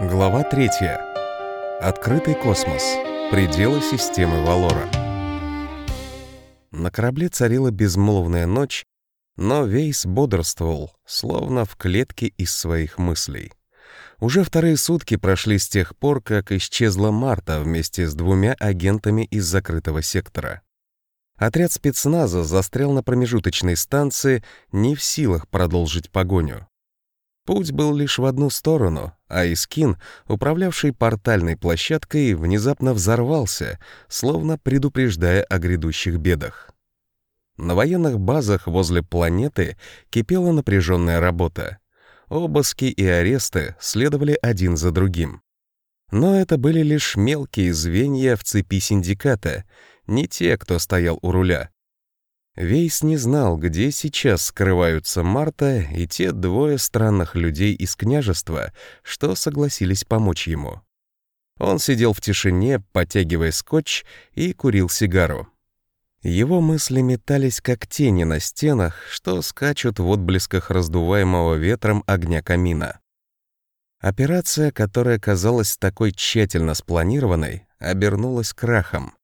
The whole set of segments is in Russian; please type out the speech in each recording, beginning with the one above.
Глава 3. Открытый космос. Пределы системы Валора. На корабле царила безмолвная ночь, но Вейс бодрствовал, словно в клетке из своих мыслей. Уже вторые сутки прошли с тех пор, как исчезла Марта вместе с двумя агентами из закрытого сектора. Отряд спецназа застрял на промежуточной станции, не в силах продолжить погоню. Путь был лишь в одну сторону, а Искин, управлявший портальной площадкой, внезапно взорвался, словно предупреждая о грядущих бедах. На военных базах возле планеты кипела напряженная работа. Обыски и аресты следовали один за другим. Но это были лишь мелкие звенья в цепи синдиката, не те, кто стоял у руля. Вейс не знал, где сейчас скрываются Марта и те двое странных людей из княжества, что согласились помочь ему. Он сидел в тишине, потягивая скотч и курил сигару. Его мысли метались как тени на стенах, что скачут в отблесках раздуваемого ветром огня камина. Операция, которая казалась такой тщательно спланированной, обернулась крахом.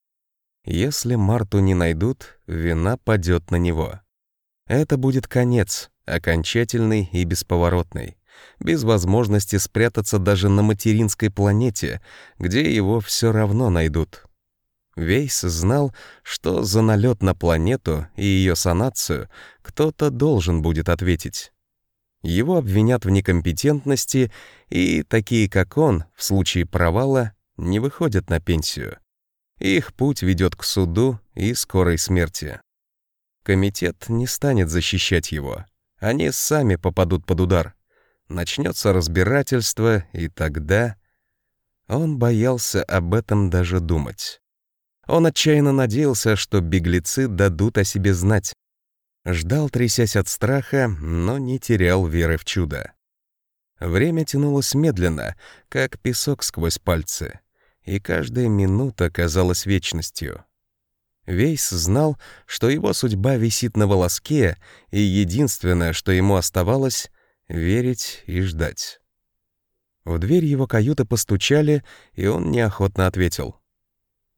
Если Марту не найдут, вина падет на него. Это будет конец, окончательный и бесповоротный, без возможности спрятаться даже на материнской планете, где его все равно найдут. Вейс знал, что за налет на планету и ее санацию кто-то должен будет ответить. Его обвинят в некомпетентности, и такие, как он, в случае провала, не выходят на пенсию. Их путь ведет к суду и скорой смерти. Комитет не станет защищать его. Они сами попадут под удар. Начнется разбирательство, и тогда... Он боялся об этом даже думать. Он отчаянно надеялся, что беглецы дадут о себе знать. Ждал, трясясь от страха, но не терял веры в чудо. Время тянулось медленно, как песок сквозь пальцы и каждая минута казалась вечностью. Вейс знал, что его судьба висит на волоске, и единственное, что ему оставалось — верить и ждать. В дверь его каюты постучали, и он неохотно ответил.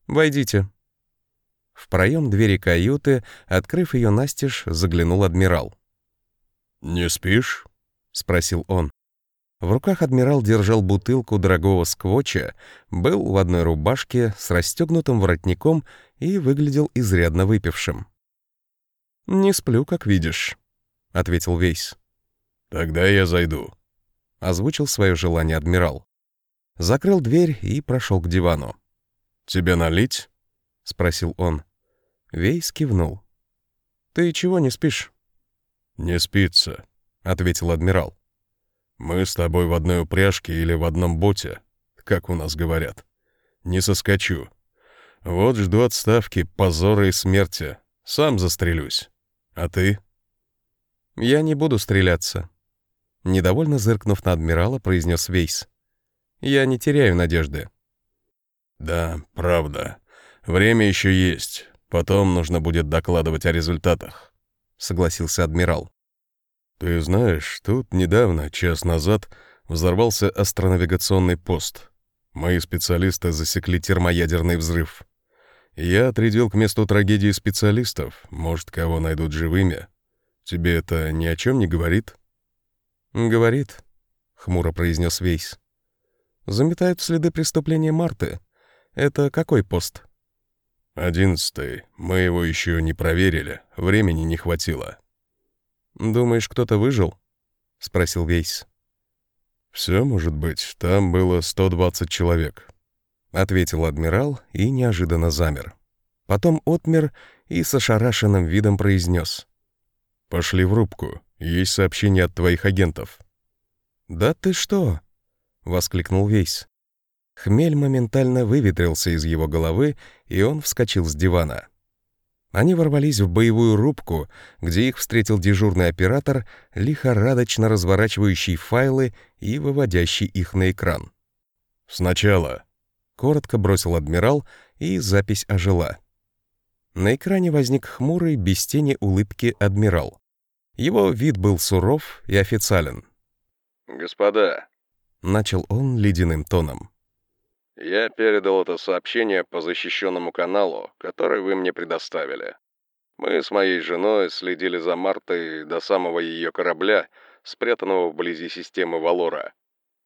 «Войдите». В проем двери каюты, открыв ее настежь, заглянул адмирал. «Не спишь?» — спросил он. В руках адмирал держал бутылку дорогого сквотча, был в одной рубашке с расстегнутым воротником и выглядел изрядно выпившим. «Не сплю, как видишь», — ответил Вейс. «Тогда я зайду», — озвучил свое желание адмирал. Закрыл дверь и прошел к дивану. «Тебе налить?» — спросил он. Вейс кивнул. «Ты чего не спишь?» «Не спится», — ответил адмирал. Мы с тобой в одной упряжке или в одном боте, как у нас говорят. Не соскочу. Вот жду отставки, позора и смерти. Сам застрелюсь. А ты? Я не буду стреляться. Недовольно зыркнув на адмирала, произнес Вейс. Я не теряю надежды. Да, правда. Время еще есть. Потом нужно будет докладывать о результатах. Согласился адмирал. Ты знаешь, тут недавно, час назад, взорвался астронавигационный пост. Мои специалисты засекли термоядерный взрыв. Я отрядил к месту трагедии специалистов. Может, кого найдут живыми. Тебе это ни о чем не говорит? Говорит, хмуро произнес Вейс. Заметают следы преступления Марты. Это какой пост? Одиннадцатый. Мы его еще не проверили. Времени не хватило. «Думаешь, кто-то выжил?» — спросил Вейс. «Все может быть. Там было 120 человек», — ответил адмирал и неожиданно замер. Потом отмер и с ошарашенным видом произнес. «Пошли в рубку. Есть сообщение от твоих агентов». «Да ты что?» — воскликнул Вейс. Хмель моментально выветрился из его головы, и он вскочил с дивана. Они ворвались в боевую рубку, где их встретил дежурный оператор, лихорадочно разворачивающий файлы и выводящий их на экран. «Сначала», — коротко бросил адмирал, и запись ожила. На экране возник хмурый, без тени улыбки адмирал. Его вид был суров и официален. «Господа», — Начал он ледяным тоном. «Я передал это сообщение по защищенному каналу, который вы мне предоставили. Мы с моей женой следили за Мартой до самого ее корабля, спрятанного вблизи системы Валора.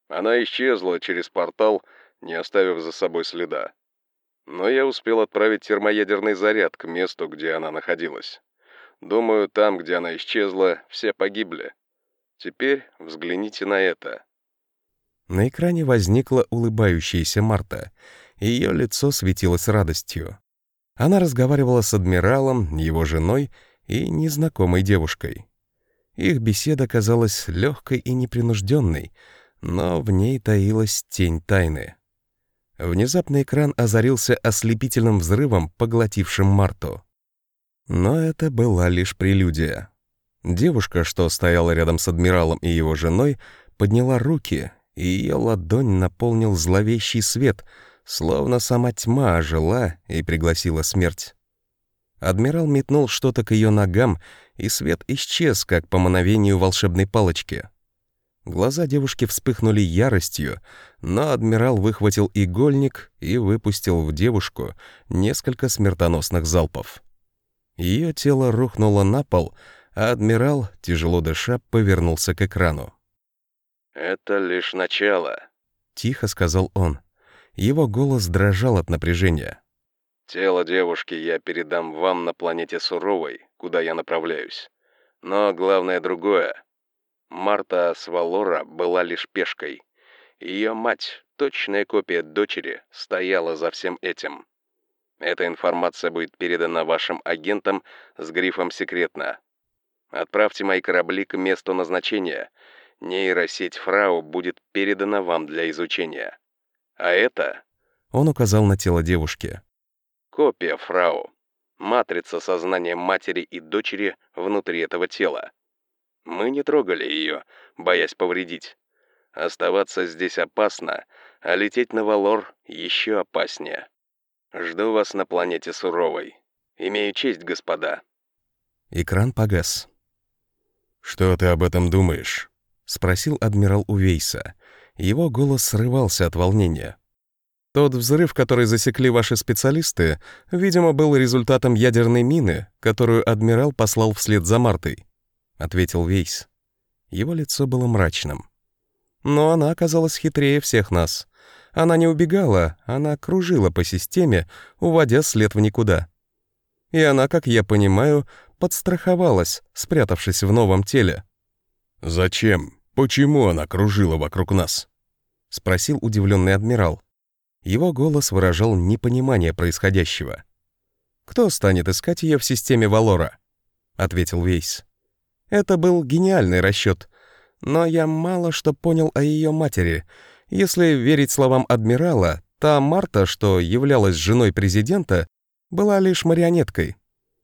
Она исчезла через портал, не оставив за собой следа. Но я успел отправить термоядерный заряд к месту, где она находилась. Думаю, там, где она исчезла, все погибли. Теперь взгляните на это. На экране возникла улыбающаяся Марта. Ее лицо светилось радостью. Она разговаривала с адмиралом, его женой и незнакомой девушкой. Их беседа казалась легкой и непринужденной, но в ней таилась тень тайны. Внезапно экран озарился ослепительным взрывом, поглотившим Марту. Но это была лишь прелюдия. Девушка, что стояла рядом с адмиралом и его женой, подняла руки, и ее ладонь наполнил зловещий свет, словно сама тьма ожила и пригласила смерть. Адмирал метнул что-то к ее ногам, и свет исчез, как по мановению волшебной палочки. Глаза девушки вспыхнули яростью, но адмирал выхватил игольник и выпустил в девушку несколько смертоносных залпов. Ее тело рухнуло на пол, а адмирал, тяжело дыша, повернулся к экрану. «Это лишь начало», — тихо сказал он. Его голос дрожал от напряжения. «Тело девушки я передам вам на планете Суровой, куда я направляюсь. Но главное другое. Марта Свалора была лишь пешкой. Ее мать, точная копия дочери, стояла за всем этим. Эта информация будет передана вашим агентам с грифом «Секретно». Отправьте мои корабли к месту назначения. Нейросеть Фрау будет передана вам для изучения. А это...» Он указал на тело девушки. «Копия Фрау. Матрица сознания матери и дочери внутри этого тела. Мы не трогали ее, боясь повредить. Оставаться здесь опасно, а лететь на Валор еще опаснее. Жду вас на планете Суровой. Имею честь, господа». Экран погас. «Что ты об этом думаешь?» — спросил адмирал Увейса. Его голос срывался от волнения. Тот взрыв, который засекли ваши специалисты, видимо, был результатом ядерной мины, которую адмирал послал вслед за Мартой. — ответил Вейс. Его лицо было мрачным. Но она оказалась хитрее всех нас. Она не убегала, она кружила по системе, уводя след в никуда. И она, как я понимаю, подстраховалась, спрятавшись в новом теле. «Зачем? Почему она кружила вокруг нас?» — спросил удивленный адмирал. Его голос выражал непонимание происходящего. «Кто станет искать ее в системе Валора?» — ответил Вейс. Это был гениальный расчет. Но я мало что понял о ее матери. Если верить словам адмирала, та Марта, что являлась женой президента, была лишь марионеткой.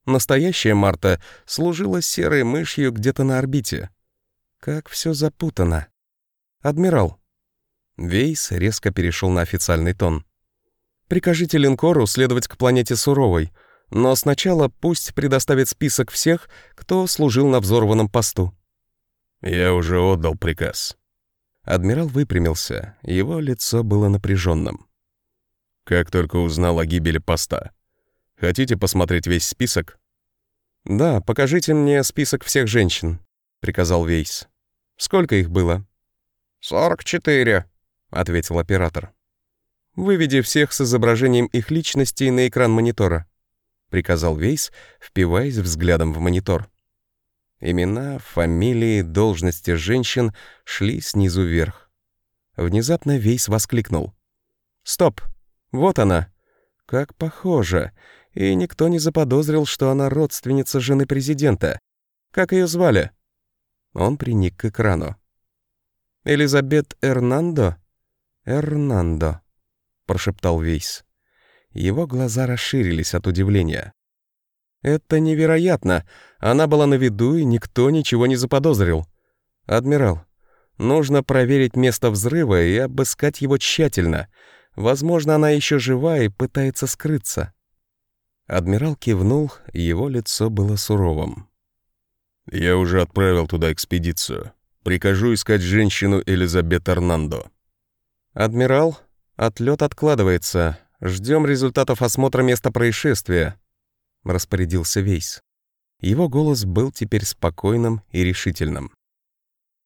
Настоящая Марта служила серой мышью где-то на орбите. Как все запутано. Адмирал. Вейс резко перешел на официальный тон. Прикажите линкору следовать к планете Суровой — но сначала пусть предоставит список всех, кто служил на взорванном посту. Я уже отдал приказ. Адмирал выпрямился, его лицо было напряженным. Как только узнал о гибели поста. Хотите посмотреть весь список? Да, покажите мне список всех женщин, приказал Вейс. Сколько их было? «Сорок четыре», — ответил оператор. «Выведи всех с изображением их личностей на экран монитора» приказал Вейс, впиваясь взглядом в монитор. Имена, фамилии, должности женщин шли снизу вверх. Внезапно Вейс воскликнул. «Стоп! Вот она! Как похоже! И никто не заподозрил, что она родственница жены президента. Как ее звали?» Он приник к экрану. «Элизабет Эрнандо?» «Эрнандо», — прошептал Вейс. Его глаза расширились от удивления. «Это невероятно! Она была на виду, и никто ничего не заподозрил. Адмирал, нужно проверить место взрыва и обыскать его тщательно. Возможно, она еще жива и пытается скрыться». Адмирал кивнул, его лицо было суровым. «Я уже отправил туда экспедицию. Прикажу искать женщину Элизабет Эрнандо. «Адмирал, отлет откладывается. Ждем результатов осмотра места происшествия», — распорядился Вейс. Его голос был теперь спокойным и решительным.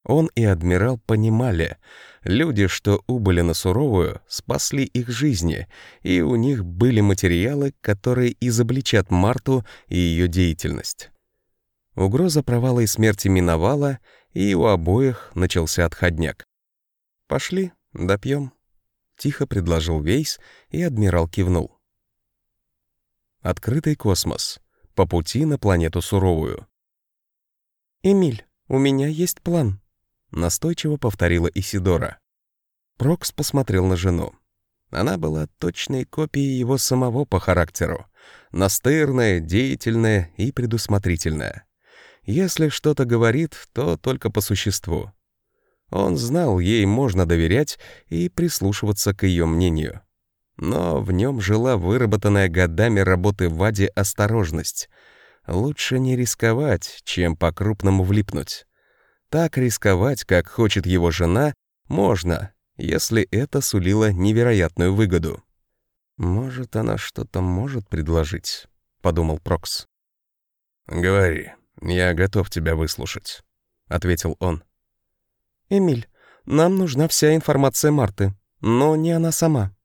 Он и адмирал понимали, люди, что убыли на суровую, спасли их жизни, и у них были материалы, которые изобличат Марту и ее деятельность. Угроза провала и смерти миновала, и у обоих начался отходняк. «Пошли, допьем», — тихо предложил Вейс, и адмирал кивнул. Открытый космос. По пути на планету Суровую. «Эмиль, у меня есть план», — настойчиво повторила Исидора. Прокс посмотрел на жену. Она была точной копией его самого по характеру. Настырная, деятельная и предусмотрительная. Если что-то говорит, то только по существу. Он знал, ей можно доверять и прислушиваться к ее мнению. Но в нем жила выработанная годами работы в Аде осторожность. Лучше не рисковать, чем по-крупному влипнуть. Так рисковать, как хочет его жена, можно, если это сулило невероятную выгоду. «Может, она что-то может предложить?» — подумал Прокс. «Говори, я готов тебя выслушать», — ответил он. «Эмиль, нам нужна вся информация Марты, но не она сама».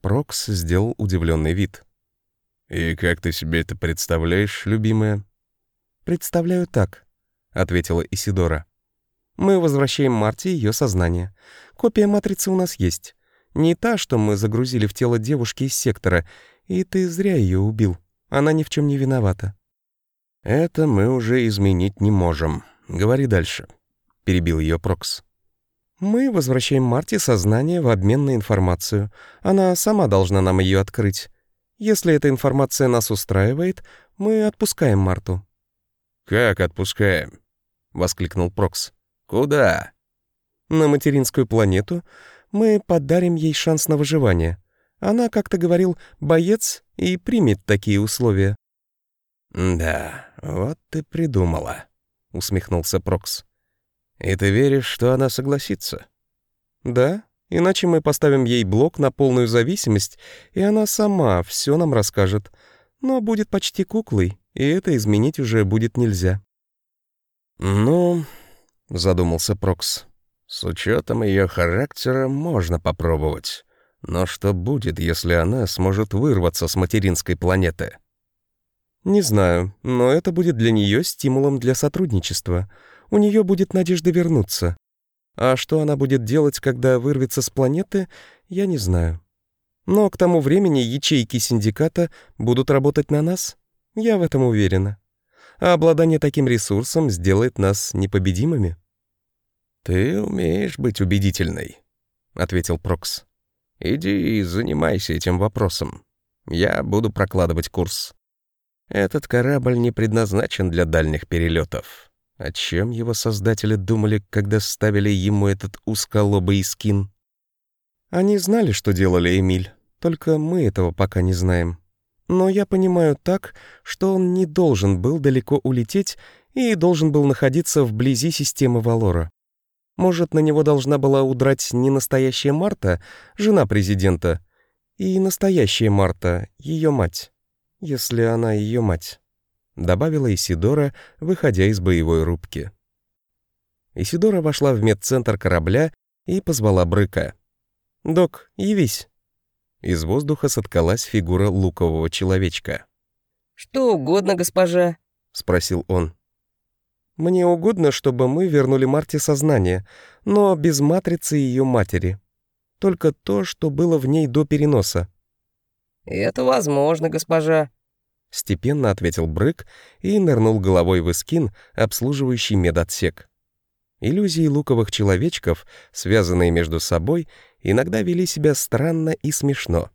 Прокс сделал удивленный вид. «И как ты себе это представляешь, любимая?» «Представляю так ответила Исидора. Мы возвращаем Марте ее сознание. Копия матрицы у нас есть. Не та, что мы загрузили в тело девушки из сектора, и ты зря ее убил. Она ни в чем не виновата. Это мы уже изменить не можем. Говори дальше, перебил ее Прокс. Мы возвращаем Марте сознание в обмен на информацию. Она сама должна нам ее открыть. Если эта информация нас устраивает, мы отпускаем Марту. Как отпускаем? — воскликнул Прокс. «Куда?» «На материнскую планету. Мы подарим ей шанс на выживание. Она, как то говорил, боец и примет такие условия». «Да, вот ты придумала», — усмехнулся Прокс. «И ты веришь, что она согласится?» «Да, иначе мы поставим ей блок на полную зависимость, и она сама все нам расскажет. Но будет почти куклой, и это изменить уже будет нельзя». «Ну...» — задумался Прокс. «С учетом ее характера можно попробовать. Но что будет, если она сможет вырваться с материнской планеты?» «Не знаю, но это будет для нее стимулом для сотрудничества. У нее будет надежда вернуться. А что она будет делать, когда вырвется с планеты, я не знаю. Но к тому времени ячейки синдиката будут работать на нас. Я в этом уверена» а обладание таким ресурсом сделает нас непобедимыми». «Ты умеешь быть убедительной», — ответил Прокс. «Иди и занимайся этим вопросом. Я буду прокладывать курс. Этот корабль не предназначен для дальних перелетов. О чем его создатели думали, когда ставили ему этот узколобый скин?» «Они знали, что делали Эмиль, только мы этого пока не знаем», но я понимаю так, что он не должен был далеко улететь и должен был находиться вблизи системы Валора. Может, на него должна была удрать не настоящая Марта, жена президента, и настоящая Марта, ее мать, если она ее мать», — добавила Исидора, выходя из боевой рубки. Исидора вошла в медцентр корабля и позвала Брыка. «Док, явись». Из воздуха соткалась фигура лукового человечка. «Что угодно, госпожа?» — спросил он. «Мне угодно, чтобы мы вернули Марте сознание, но без матрицы ее матери. Только то, что было в ней до переноса». «Это возможно, госпожа», — степенно ответил Брык и нырнул головой в эскин, обслуживающий медотсек. Иллюзии луковых человечков, связанные между собой, иногда вели себя странно и смешно.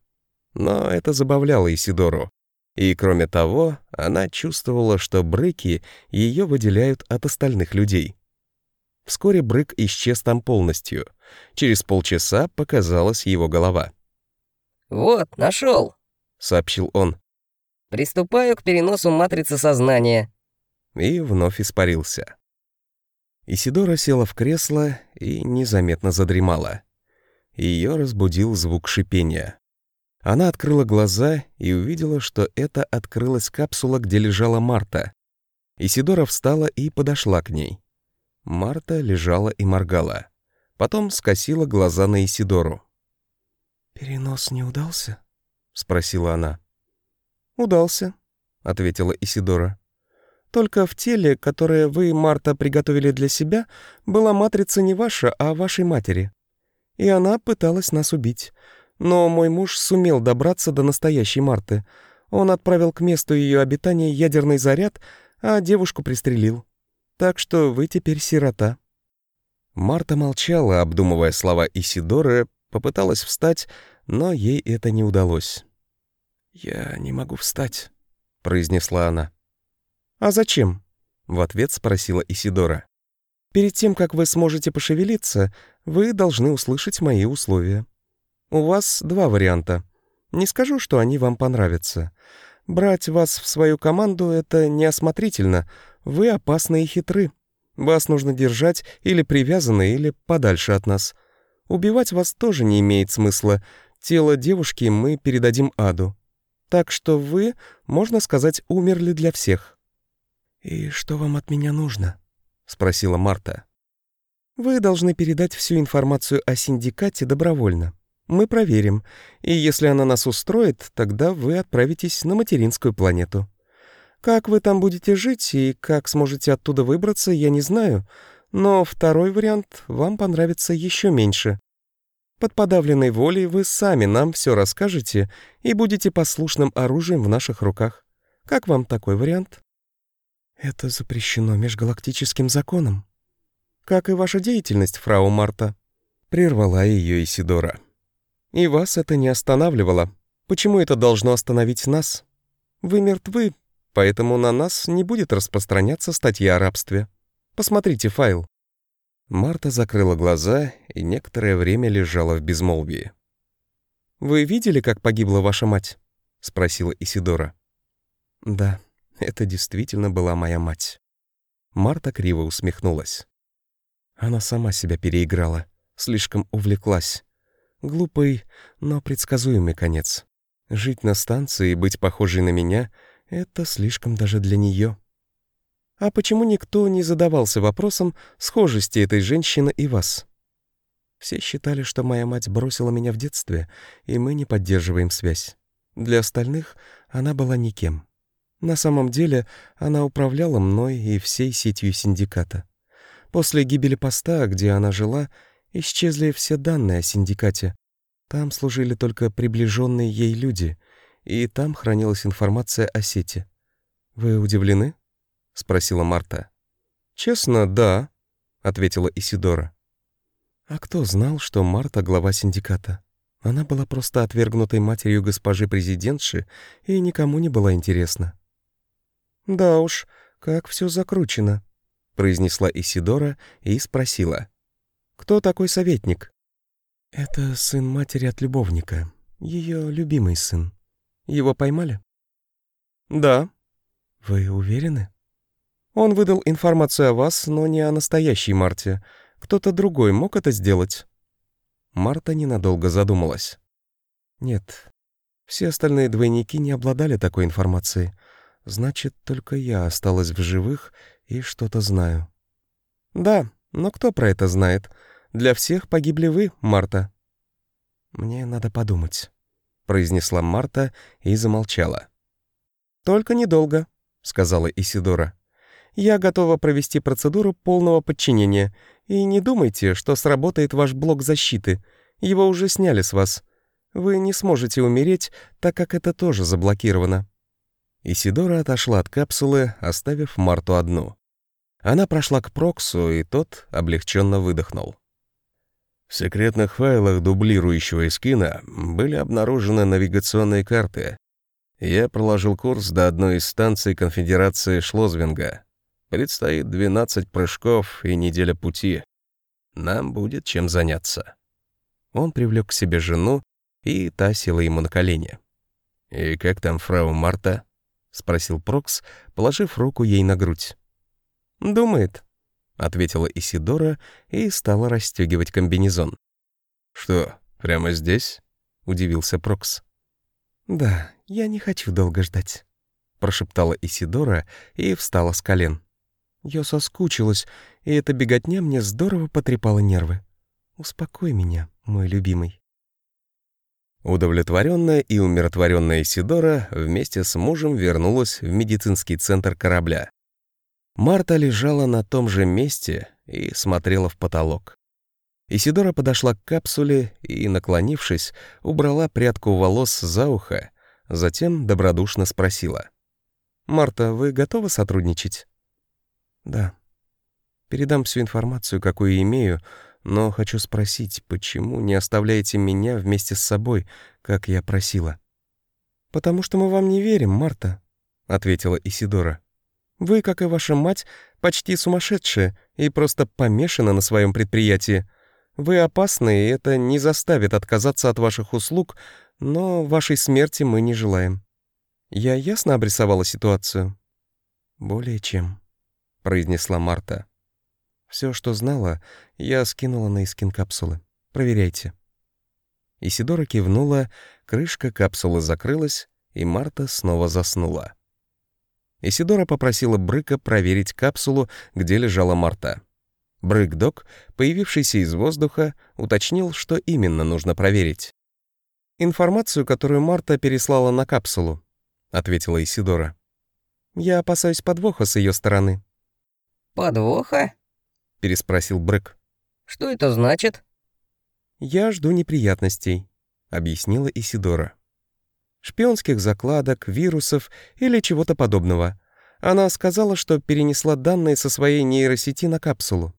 Но это забавляло Исидору. И кроме того, она чувствовала, что брыки ее выделяют от остальных людей. Вскоре брык исчез там полностью. Через полчаса показалась его голова. «Вот, нашел», — сообщил он. «Приступаю к переносу матрицы сознания». И вновь испарился. Исидора села в кресло и незаметно задремала. ее разбудил звук шипения. Она открыла глаза и увидела, что это открылась капсула, где лежала Марта. Исидора встала и подошла к ней. Марта лежала и моргала. Потом скосила глаза на Исидору. «Перенос не удался?» — спросила она. «Удался», — ответила Исидора. «Только в теле, которое вы, Марта, приготовили для себя, была матрица не ваша, а вашей матери. И она пыталась нас убить. Но мой муж сумел добраться до настоящей Марты. Он отправил к месту ее обитания ядерный заряд, а девушку пристрелил. Так что вы теперь сирота». Марта молчала, обдумывая слова Исидоры, попыталась встать, но ей это не удалось. «Я не могу встать», — произнесла она. «А зачем?» — в ответ спросила Исидора. «Перед тем, как вы сможете пошевелиться, вы должны услышать мои условия». У вас два варианта. Не скажу, что они вам понравятся. Брать вас в свою команду — это неосмотрительно. Вы опасны и хитры. Вас нужно держать или привязаны, или подальше от нас. Убивать вас тоже не имеет смысла. Тело девушки мы передадим аду. Так что вы, можно сказать, умерли для всех». «И что вам от меня нужно?» — спросила Марта. «Вы должны передать всю информацию о синдикате добровольно. Мы проверим, и если она нас устроит, тогда вы отправитесь на материнскую планету. Как вы там будете жить и как сможете оттуда выбраться, я не знаю, но второй вариант вам понравится еще меньше. Под подавленной волей вы сами нам все расскажете и будете послушным оружием в наших руках. Как вам такой вариант? Это запрещено межгалактическим законом. Как и ваша деятельность, фрау Марта. Прервала ее Исидора. И вас это не останавливало. Почему это должно остановить нас? Вы мертвы, поэтому на нас не будет распространяться статья о рабстве. Посмотрите файл». Марта закрыла глаза и некоторое время лежала в безмолвии. «Вы видели, как погибла ваша мать?» — спросила Исидора. «Да, это действительно была моя мать». Марта криво усмехнулась. Она сама себя переиграла, слишком увлеклась. Глупый, но предсказуемый конец. Жить на станции и быть похожей на меня — это слишком даже для нее. А почему никто не задавался вопросом схожести этой женщины и вас? Все считали, что моя мать бросила меня в детстве, и мы не поддерживаем связь. Для остальных она была никем. На самом деле она управляла мной и всей сетью синдиката. После гибели поста, где она жила, Исчезли все данные о синдикате. Там служили только приближенные ей люди, и там хранилась информация о сети. «Вы удивлены?» — спросила Марта. «Честно, да», — ответила Исидора. «А кто знал, что Марта — глава синдиката? Она была просто отвергнутой матерью госпожи президентши и никому не была интересна». «Да уж, как все закручено», — произнесла Исидора и спросила. Кто такой советник?» «Это сын матери от любовника, ее любимый сын. Его поймали?» «Да». «Вы уверены?» «Он выдал информацию о вас, но не о настоящей Марте. Кто-то другой мог это сделать?» Марта ненадолго задумалась. «Нет, все остальные двойники не обладали такой информацией. Значит, только я осталась в живых и что-то знаю». «Да, но кто про это знает? Для всех погибли вы, Марта». «Мне надо подумать», — произнесла Марта и замолчала. «Только недолго», — сказала Исидора. «Я готова провести процедуру полного подчинения, и не думайте, что сработает ваш блок защиты. Его уже сняли с вас. Вы не сможете умереть, так как это тоже заблокировано». Исидора отошла от капсулы, оставив Марту одну. Она прошла к Проксу, и тот облегченно выдохнул. В секретных файлах дублирующего эскина были обнаружены навигационные карты. Я проложил курс до одной из станций конфедерации Шлозвинга. Предстоит 12 прыжков и неделя пути. Нам будет чем заняться. Он привлек к себе жену, и та села ему на колени. «И как там фрау Марта?» — спросил Прокс, положив руку ей на грудь. «Думает», — ответила Исидора и стала расстегивать комбинезон. «Что, Прямо здесь?» — удивился Прокс. «Да, я не хочу долго ждать», — прошептала Исидора и встала с колен. «Я соскучилась, и эта беготня мне здорово потрепала нервы. Успокой меня, мой любимый». Удовлетворенная и умиротворенная Исидора вместе с мужем вернулась в медицинский центр корабля. Марта лежала на том же месте и смотрела в потолок. Исидора подошла к капсуле и, наклонившись, убрала прядку волос за ухо, затем добродушно спросила. «Марта, вы готовы сотрудничать?» «Да. Передам всю информацию, какую имею, но хочу спросить, почему не оставляете меня вместе с собой, как я просила?» «Потому что мы вам не верим, Марта», — ответила Исидора. «Вы, как и ваша мать, почти сумасшедшие и просто помешаны на своем предприятии. Вы опасны, и это не заставит отказаться от ваших услуг, но вашей смерти мы не желаем. Я ясно обрисовала ситуацию?» «Более чем», — произнесла Марта. Все, что знала, я скинула на искин капсулы. Проверяйте». Исидора кивнула, крышка капсулы закрылась, и Марта снова заснула. Исидора попросила Брыка проверить капсулу, где лежала Марта. Брык-док, появившийся из воздуха, уточнил, что именно нужно проверить. «Информацию, которую Марта переслала на капсулу», — ответила Исидора. «Я опасаюсь подвоха с ее стороны». «Подвоха?» переспросил Брэк. «Что это значит?» «Я жду неприятностей», — объяснила Исидора. «Шпионских закладок, вирусов или чего-то подобного. Она сказала, что перенесла данные со своей нейросети на капсулу».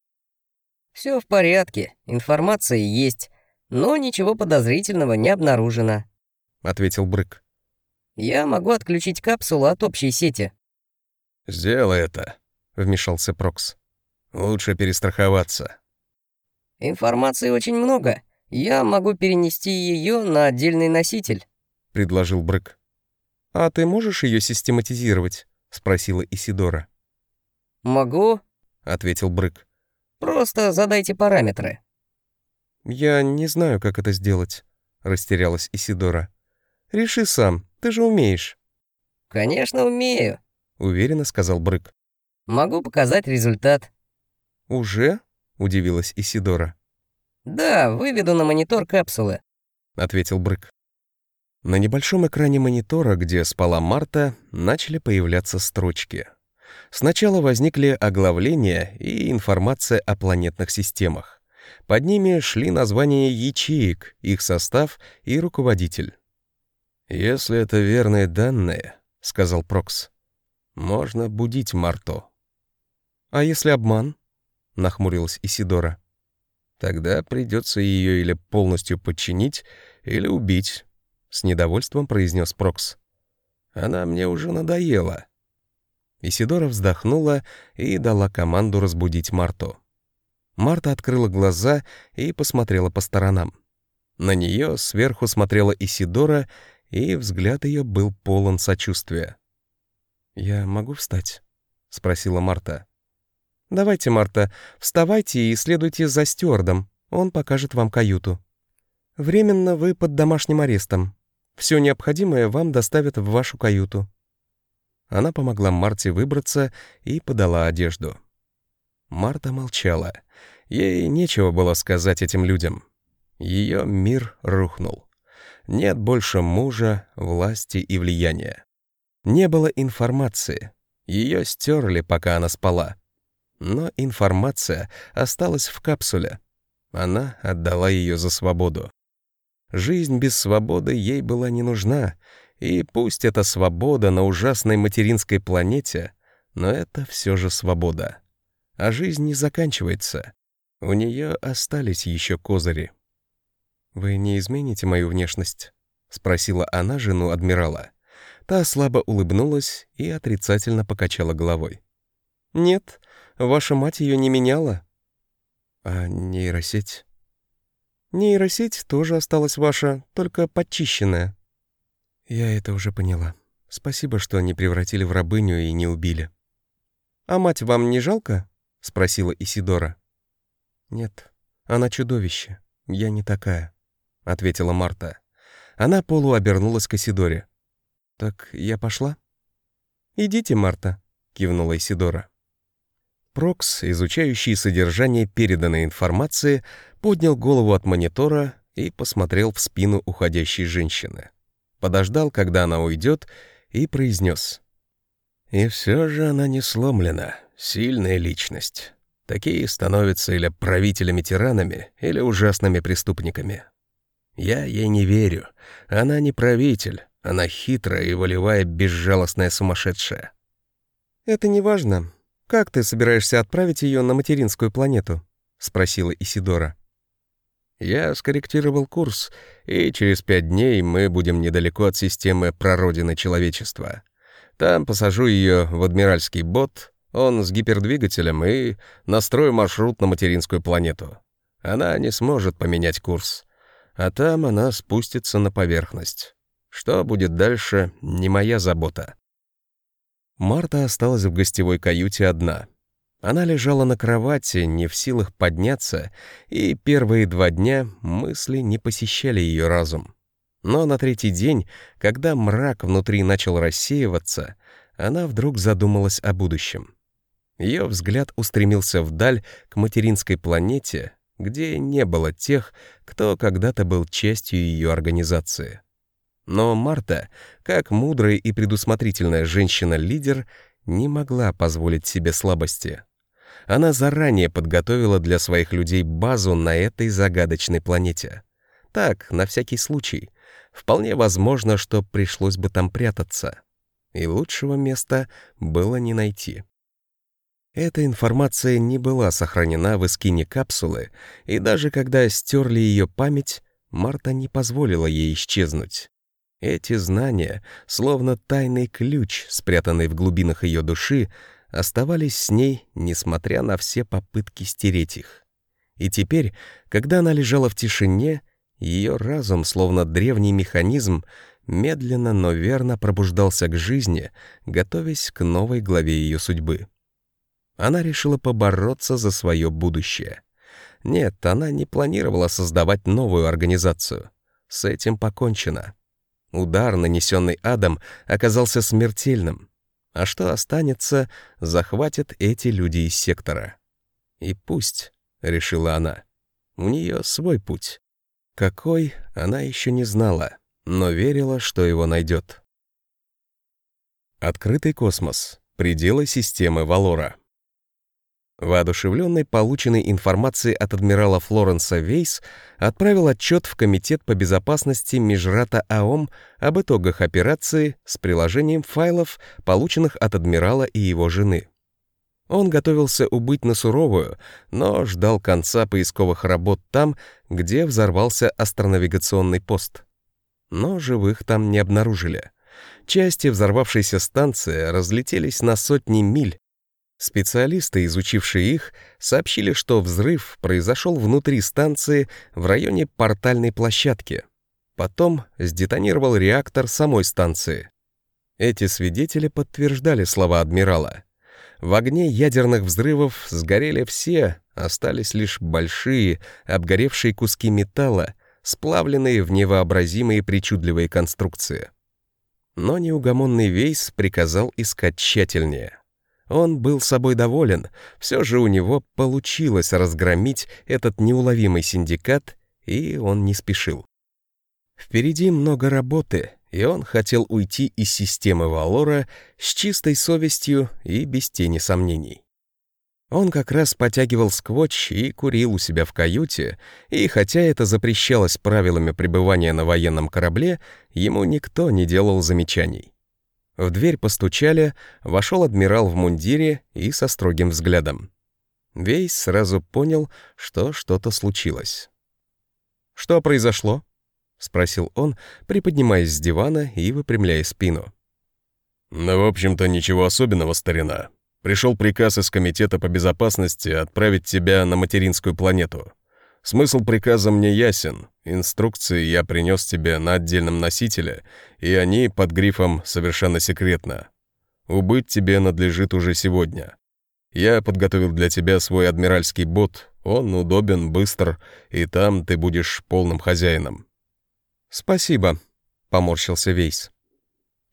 Все в порядке, информация есть, но ничего подозрительного не обнаружено», — ответил Брык. «Я могу отключить капсулу от общей сети». «Сделай это», — вмешался Прокс. Лучше перестраховаться. Информации очень много. Я могу перенести ее на отдельный носитель, предложил Брык. А ты можешь ее систематизировать? спросила Исидора. Могу, ответил Брык. Просто задайте параметры. Я не знаю, как это сделать, растерялась Исидора. Реши сам, ты же умеешь. Конечно, умею, уверенно сказал Брык. Могу показать результат. «Уже?» — удивилась Исидора. «Да, выведу на монитор капсулы», — ответил Брык. На небольшом экране монитора, где спала Марта, начали появляться строчки. Сначала возникли оглавления и информация о планетных системах. Под ними шли названия ячеек, их состав и руководитель. «Если это верные данные», — сказал Прокс, — «можно будить Марту». «А если обман?» — нахмурилась Исидора. «Тогда придется ее или полностью подчинить, или убить», — с недовольством произнес Прокс. «Она мне уже надоела». Исидора вздохнула и дала команду разбудить Марту. Марта открыла глаза и посмотрела по сторонам. На нее сверху смотрела Исидора, и взгляд ее был полон сочувствия. «Я могу встать?» — спросила Марта. «Давайте, Марта, вставайте и следуйте за стюардом. Он покажет вам каюту. Временно вы под домашним арестом. Все необходимое вам доставят в вашу каюту». Она помогла Марте выбраться и подала одежду. Марта молчала. Ей нечего было сказать этим людям. Ее мир рухнул. Нет больше мужа, власти и влияния. Не было информации. Ее стерли, пока она спала. Но информация осталась в капсуле. Она отдала ее за свободу. Жизнь без свободы ей была не нужна, и пусть это свобода на ужасной материнской планете, но это все же свобода. А жизнь не заканчивается. У нее остались еще козыри. «Вы не измените мою внешность?» — спросила она жену адмирала. Та слабо улыбнулась и отрицательно покачала головой. «Нет, Ваша мать ее не меняла. А нейросеть? Нейросеть тоже осталась ваша, только подчищенная. Я это уже поняла. Спасибо, что не превратили в рабыню и не убили. А мать вам не жалко? Спросила Исидора. Нет, она чудовище. Я не такая. — ответила Марта. Она полуобернулась к Исидоре. «Так я пошла?» «Идите, Марта», — кивнула Исидора. Прокс, изучающий содержание переданной информации, поднял голову от монитора и посмотрел в спину уходящей женщины. Подождал, когда она уйдет, и произнес. «И все же она не сломлена. Сильная личность. Такие становятся или правителями-тиранами, или ужасными преступниками. Я ей не верю. Она не правитель. Она хитрая и волевая безжалостная сумасшедшая». «Это не важно. «Как ты собираешься отправить ее на материнскую планету?» — спросила Исидора. «Я скорректировал курс, и через пять дней мы будем недалеко от системы прародины человечества. Там посажу ее в адмиральский бот, он с гипердвигателем, и настрою маршрут на материнскую планету. Она не сможет поменять курс, а там она спустится на поверхность. Что будет дальше, не моя забота». Марта осталась в гостевой каюте одна. Она лежала на кровати, не в силах подняться, и первые два дня мысли не посещали ее разум. Но на третий день, когда мрак внутри начал рассеиваться, она вдруг задумалась о будущем. Ее взгляд устремился вдаль к материнской планете, где не было тех, кто когда-то был частью ее организации. Но Марта, как мудрая и предусмотрительная женщина-лидер, не могла позволить себе слабости. Она заранее подготовила для своих людей базу на этой загадочной планете. Так, на всякий случай. Вполне возможно, что пришлось бы там прятаться. И лучшего места было не найти. Эта информация не была сохранена в эскине капсулы, и даже когда стерли ее память, Марта не позволила ей исчезнуть. Эти знания, словно тайный ключ, спрятанный в глубинах ее души, оставались с ней, несмотря на все попытки стереть их. И теперь, когда она лежала в тишине, ее разум, словно древний механизм, медленно, но верно пробуждался к жизни, готовясь к новой главе ее судьбы. Она решила побороться за свое будущее. Нет, она не планировала создавать новую организацию. С этим покончено. Удар, нанесенный адом, оказался смертельным. А что останется, захватят эти люди из сектора. И пусть, — решила она, — у нее свой путь. Какой, она еще не знала, но верила, что его найдет. Открытый космос. Пределы системы Валора. Воодушевленный полученной информацией от адмирала Флоренса Вейс отправил отчет в Комитет по безопасности Межрата АОМ об итогах операции с приложением файлов, полученных от адмирала и его жены. Он готовился убыть на суровую, но ждал конца поисковых работ там, где взорвался астронавигационный пост. Но живых там не обнаружили. Части взорвавшейся станции разлетелись на сотни миль, Специалисты, изучившие их, сообщили, что взрыв произошел внутри станции в районе портальной площадки. Потом сдетонировал реактор самой станции. Эти свидетели подтверждали слова адмирала. В огне ядерных взрывов сгорели все, остались лишь большие, обгоревшие куски металла, сплавленные в невообразимые причудливые конструкции. Но неугомонный Вейс приказал искать тщательнее — он был собой доволен, все же у него получилось разгромить этот неуловимый синдикат, и он не спешил. Впереди много работы, и он хотел уйти из системы Валора с чистой совестью и без тени сомнений. Он как раз потягивал сквотч и курил у себя в каюте, и хотя это запрещалось правилами пребывания на военном корабле, ему никто не делал замечаний. В дверь постучали, вошел адмирал в мундире и со строгим взглядом. Вейс сразу понял, что что-то случилось. «Что произошло?» — спросил он, приподнимаясь с дивана и выпрямляя спину. «Ну, в общем-то, ничего особенного, старина. Пришел приказ из Комитета по безопасности отправить тебя на материнскую планету. Смысл приказа мне ясен. Инструкции я принес тебе на отдельном носителе, и они под грифом «Совершенно секретно». Убыть тебе надлежит уже сегодня. Я подготовил для тебя свой адмиральский бот. Он удобен, быстр, и там ты будешь полным хозяином. «Спасибо», — поморщился Вейс.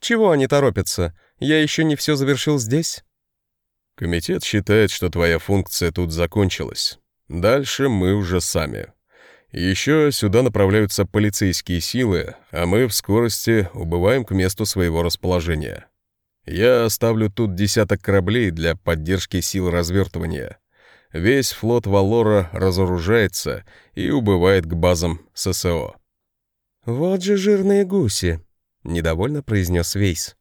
«Чего они торопятся? Я еще не все завершил здесь?» «Комитет считает, что твоя функция тут закончилась. Дальше мы уже сами. Еще сюда направляются полицейские силы, а мы в скорости убываем к месту своего расположения. Я оставлю тут десяток кораблей для поддержки сил развертывания. Весь флот Валора разоружается и убывает к базам ССО. «Вот же жирные гуси», — недовольно произнес Вейс.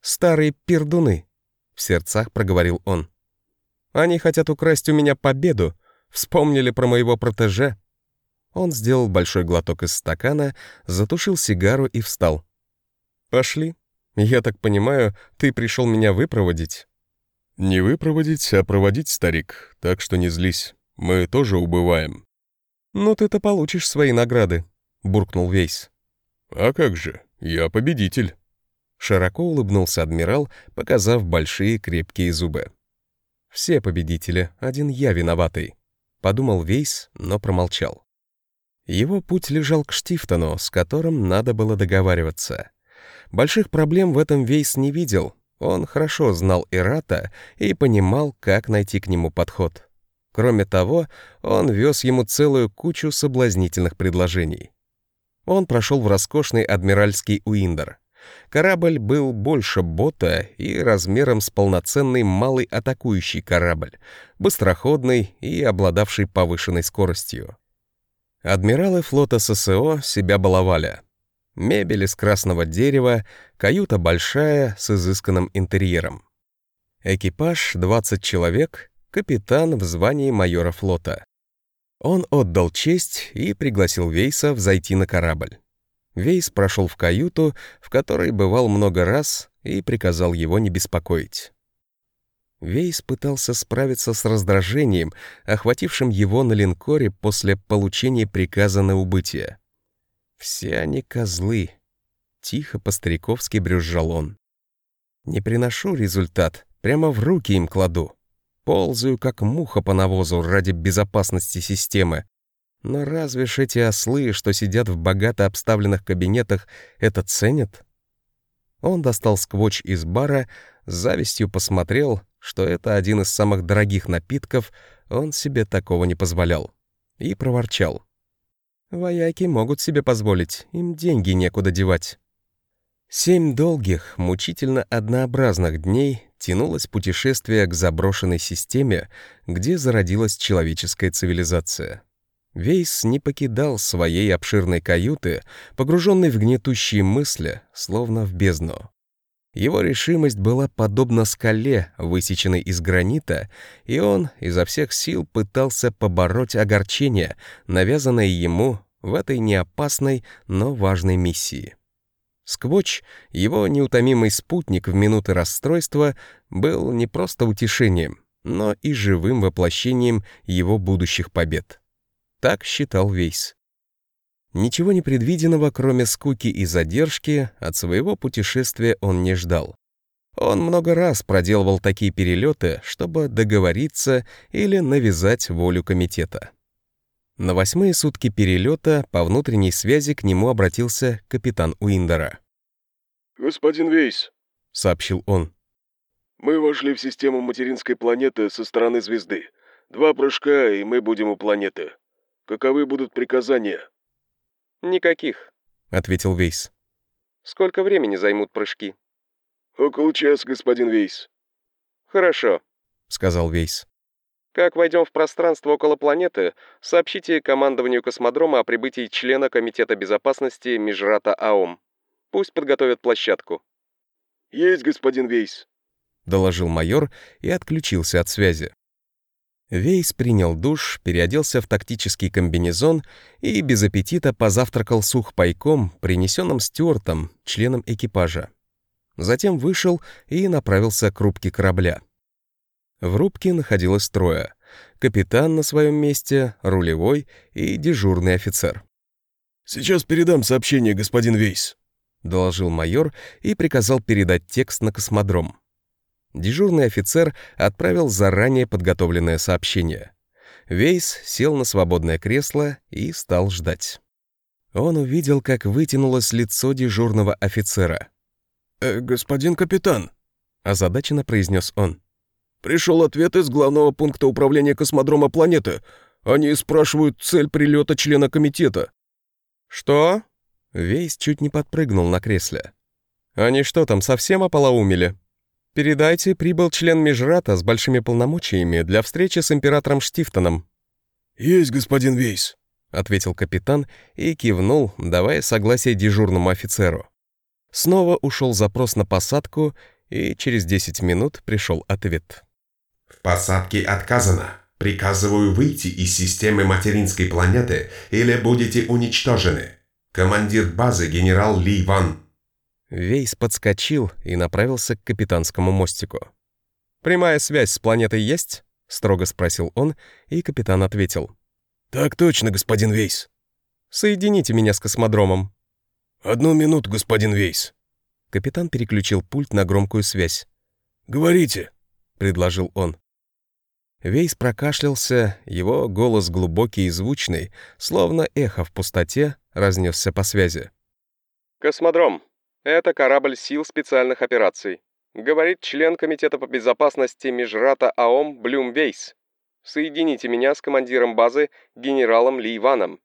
«Старые пердуны», — в сердцах проговорил он. «Они хотят украсть у меня победу, Вспомнили про моего протеже?» Он сделал большой глоток из стакана, затушил сигару и встал. «Пошли. Я так понимаю, ты пришел меня выпроводить?» «Не выпроводить, а проводить, старик, так что не злись. Мы тоже убываем». «Ну ты-то получишь свои награды», — буркнул Вейс. «А как же, я победитель». Широко улыбнулся адмирал, показав большие крепкие зубы. «Все победители, один я виноватый» подумал Вейс, но промолчал. Его путь лежал к Штифтону, с которым надо было договариваться. Больших проблем в этом Вейс не видел. Он хорошо знал Ирата и понимал, как найти к нему подход. Кроме того, он вез ему целую кучу соблазнительных предложений. Он прошел в роскошный адмиральский Уиндер — Корабль был больше бота и размером с полноценный малый атакующий корабль, быстроходный и обладавший повышенной скоростью. Адмиралы флота ССО себя баловали. Мебель из красного дерева, каюта большая с изысканным интерьером. Экипаж 20 человек, капитан в звании майора флота. Он отдал честь и пригласил Вейса взойти на корабль. Вейс прошел в каюту, в которой бывал много раз, и приказал его не беспокоить. Вейс пытался справиться с раздражением, охватившим его на линкоре после получения приказа на убытие. «Все они козлы», — тихо по-стариковски брюзжал он. «Не приношу результат, прямо в руки им кладу. Ползаю, как муха по навозу ради безопасности системы, но разве ж эти ослы, что сидят в богато обставленных кабинетах, это ценят? Он достал сквотч из бара, с завистью посмотрел, что это один из самых дорогих напитков, он себе такого не позволял. И проворчал. Вояки могут себе позволить, им деньги некуда девать. Семь долгих, мучительно однообразных дней тянулось путешествие к заброшенной системе, где зародилась человеческая цивилизация. Вейс не покидал своей обширной каюты, погруженный в гнетущие мысли, словно в бездну. Его решимость была подобна скале, высеченной из гранита, и он изо всех сил пытался побороть огорчение, навязанное ему в этой неопасной, но важной миссии. Сквотч, его неутомимый спутник в минуты расстройства, был не просто утешением, но и живым воплощением его будущих побед. Так считал Вейс. Ничего непредвиденного, кроме скуки и задержки, от своего путешествия он не ждал. Он много раз проделывал такие перелеты, чтобы договориться или навязать волю комитета. На восьмые сутки перелета по внутренней связи к нему обратился капитан Уиндера. «Господин Вейс», — сообщил он, — «мы вошли в систему материнской планеты со стороны звезды. Два прыжка, и мы будем у планеты. Каковы будут приказания?» «Никаких», — ответил Вейс. «Сколько времени займут прыжки?» «Около часа, господин Вейс». «Хорошо», — сказал Вейс. «Как войдем в пространство около планеты, сообщите командованию космодрома о прибытии члена Комитета безопасности Межрата АОМ. Пусть подготовят площадку». «Есть, господин Вейс», — доложил майор и отключился от связи. Вейс принял душ, переоделся в тактический комбинезон и без аппетита позавтракал сухпайком, принесенным Стюартом, членом экипажа. Затем вышел и направился к рубке корабля. В рубке находилось трое — капитан на своем месте, рулевой и дежурный офицер. «Сейчас передам сообщение, господин Вейс», — доложил майор и приказал передать текст на космодром. Дежурный офицер отправил заранее подготовленное сообщение. Вейс сел на свободное кресло и стал ждать. Он увидел, как вытянулось лицо дежурного офицера. «Э, «Господин капитан», — озадаченно произнес он, — «пришел ответ из главного пункта управления космодрома планеты. Они спрашивают цель прилета члена комитета». «Что?» Вейс чуть не подпрыгнул на кресле. «Они что там, совсем ополоумели? Передайте, прибыл член Межрата с большими полномочиями для встречи с императором Штифтоном». «Есть, господин Вейс», — ответил капитан и кивнул, давая согласие дежурному офицеру. Снова ушел запрос на посадку, и через 10 минут пришел ответ. «В посадке отказано. Приказываю выйти из системы материнской планеты или будете уничтожены. Командир базы генерал Ли Ван». Вейс подскочил и направился к капитанскому мостику. «Прямая связь с планетой есть?» — строго спросил он, и капитан ответил. «Так точно, господин Вейс». «Соедините меня с космодромом». «Одну минуту, господин Вейс». Капитан переключил пульт на громкую связь. «Говорите», — предложил он. Вейс прокашлялся, его голос глубокий и звучный, словно эхо в пустоте, разнесся по связи. «Космодром. Это корабль сил специальных операций. Говорит член Комитета по безопасности Межрата АОМ Блюм Вейс. Соедините меня с командиром базы генералом Ли Иваном».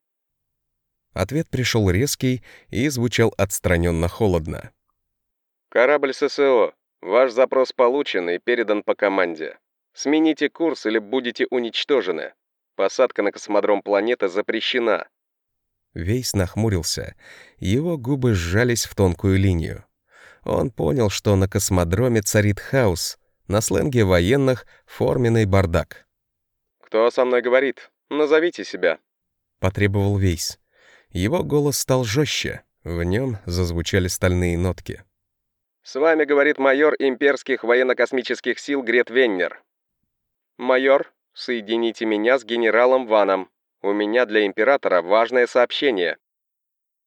Ответ пришел резкий и звучал отстраненно холодно. «Корабль ССО. Ваш запрос получен и передан по команде. Смените курс или будете уничтожены. Посадка на космодром планеты запрещена». Вейс нахмурился. Его губы сжались в тонкую линию. Он понял, что на космодроме царит хаос, на сленге военных — форменный бардак. «Кто со мной говорит? Назовите себя», — потребовал Вейс. Его голос стал жестче, в нем зазвучали стальные нотки. «С вами говорит майор имперских военно-космических сил Грет Веннер. Майор, соедините меня с генералом Ваном. У меня для императора важное сообщение.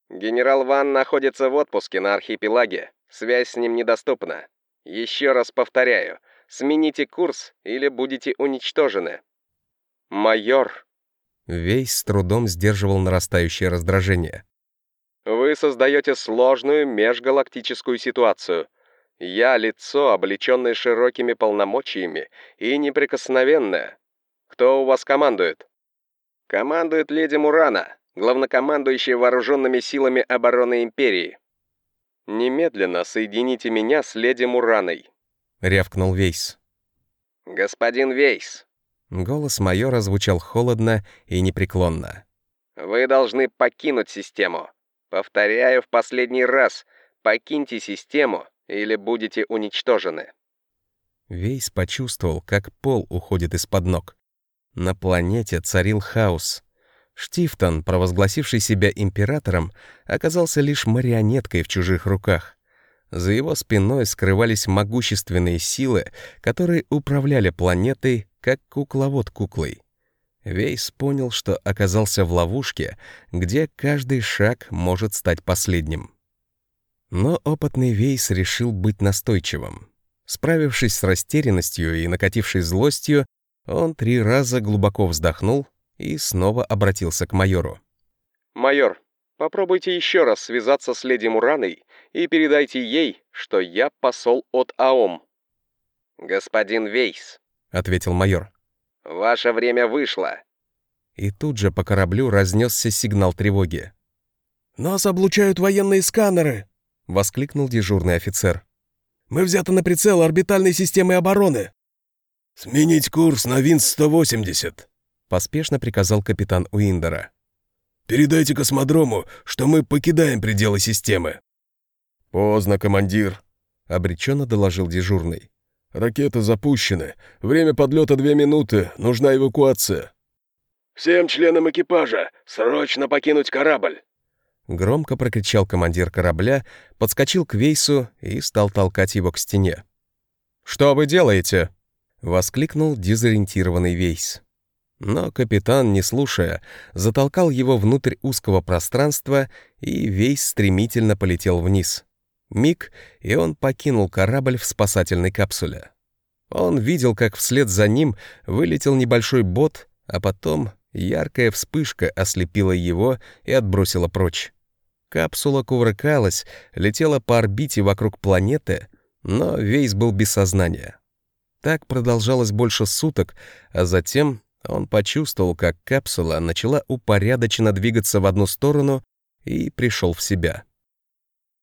Генерал Ван находится в отпуске на архипелаге. Связь с ним недоступна. Еще раз повторяю, смените курс или будете уничтожены. Майор, Вейс с трудом сдерживал нарастающее раздражение. Вы создаете сложную межгалактическую ситуацию. Я — лицо, облеченное широкими полномочиями и неприкосновенное. Кто у вас командует? Командует леди Мурана, главнокомандующая вооруженными силами обороны Империи. Немедленно соедините меня с леди Мураной. Рявкнул Вейс. Господин Вейс, Голос майора звучал холодно и непреклонно. вы должны покинуть систему. Повторяю в последний раз, покиньте систему или будете уничтожены. Вейс почувствовал, как пол уходит из-под ног. На планете царил хаос. Штифтон, провозгласивший себя императором, оказался лишь марионеткой в чужих руках. За его спиной скрывались могущественные силы, которые управляли планетой, как кукловод куклой. Вейс понял, что оказался в ловушке, где каждый шаг может стать последним. Но опытный Вейс решил быть настойчивым. Справившись с растерянностью и накатившей злостью, он три раза глубоко вздохнул и снова обратился к майору. Майор, попробуйте еще раз связаться с леди Мураной и передайте ей, что я посол от АОМ. Господин Вейс, ответил майор. ваше время вышло. И тут же по кораблю разнесся сигнал тревоги. «Нас облучают военные сканеры!» — воскликнул дежурный офицер. «Мы взяты на прицел орбитальной системы обороны!» «Сменить курс на Винс-180!» — поспешно приказал капитан Уиндера. «Передайте космодрому, что мы покидаем пределы системы!» «Поздно, командир», — обреченно доложил дежурный. «Ракеты запущены. Время подлета две минуты. Нужна эвакуация». «Всем членам экипажа срочно покинуть корабль!» Громко прокричал командир корабля, подскочил к Вейсу и стал толкать его к стене. «Что вы делаете?» — воскликнул дезориентированный Вейс. Но капитан, не слушая, затолкал его внутрь узкого пространства, и Вейс стремительно полетел вниз. Миг, и он покинул корабль в спасательной капсуле. Он видел, как вслед за ним вылетел небольшой бот, а потом Яркая вспышка ослепила его и отбросила прочь. Капсула кувыркалась, летела по орбите вокруг планеты, но Вейс был без сознания. Так продолжалось больше суток, а затем он почувствовал, как капсула начала упорядоченно двигаться в одну сторону и пришел в себя.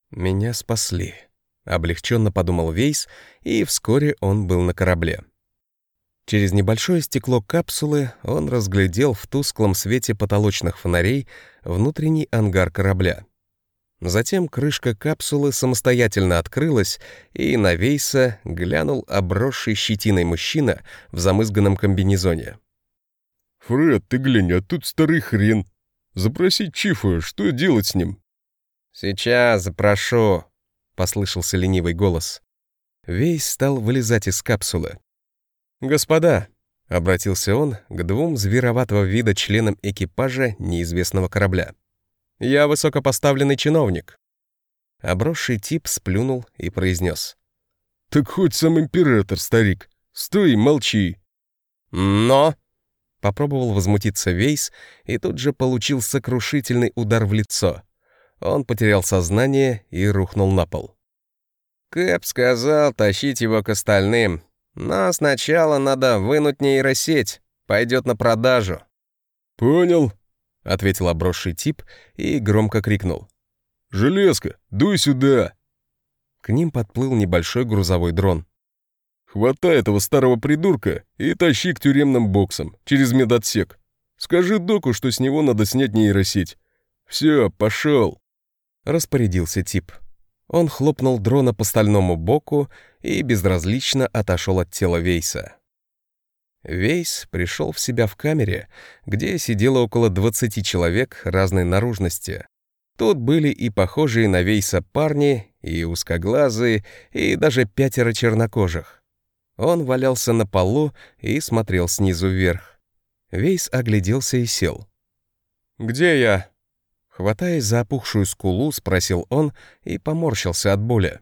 «Меня спасли», — облегченно подумал Вейс, и вскоре он был на корабле. Через небольшое стекло капсулы он разглядел в тусклом свете потолочных фонарей внутренний ангар корабля. Затем крышка капсулы самостоятельно открылась, и на Вейса глянул обросший щетиной мужчина в замызганном комбинезоне. «Фред, ты глянь, а тут старый хрен. Запросить Чифа, что делать с ним?» «Сейчас запрошу», — послышался ленивый голос. Вейс стал вылезать из капсулы. «Господа», — обратился он к двум звероватого вида членам экипажа неизвестного корабля. Я высокопоставленный чиновник». Обросший тип сплюнул и произнес. «Так хоть сам император, старик. Стой, молчи». «Но...» — попробовал возмутиться Вейс и тут же получил сокрушительный удар в лицо. Он потерял сознание и рухнул на пол. Кэп сказал тащить его к остальным, но сначала надо вынуть нейросеть, пойдет на продажу. «Понял», — ответил обросший тип и громко крикнул. «Железка, дуй сюда!» К ним подплыл небольшой грузовой дрон. «Хватай этого старого придурка и тащи к тюремным боксам, через медотсек. Скажи доку, что с него надо снять нейросеть. Все, пошел!» Распорядился тип. Он хлопнул дрона по стальному боку и безразлично отошел от тела Вейса. Вейс пришел в себя в камере, где сидело около 20 человек разной наружности. Тут были и похожие на Вейса парни, и узкоглазые, и даже пятеро чернокожих. Он валялся на полу и смотрел снизу вверх. Вейс огляделся и сел. «Где я?» Хватаясь за опухшую скулу, спросил он и поморщился от боли.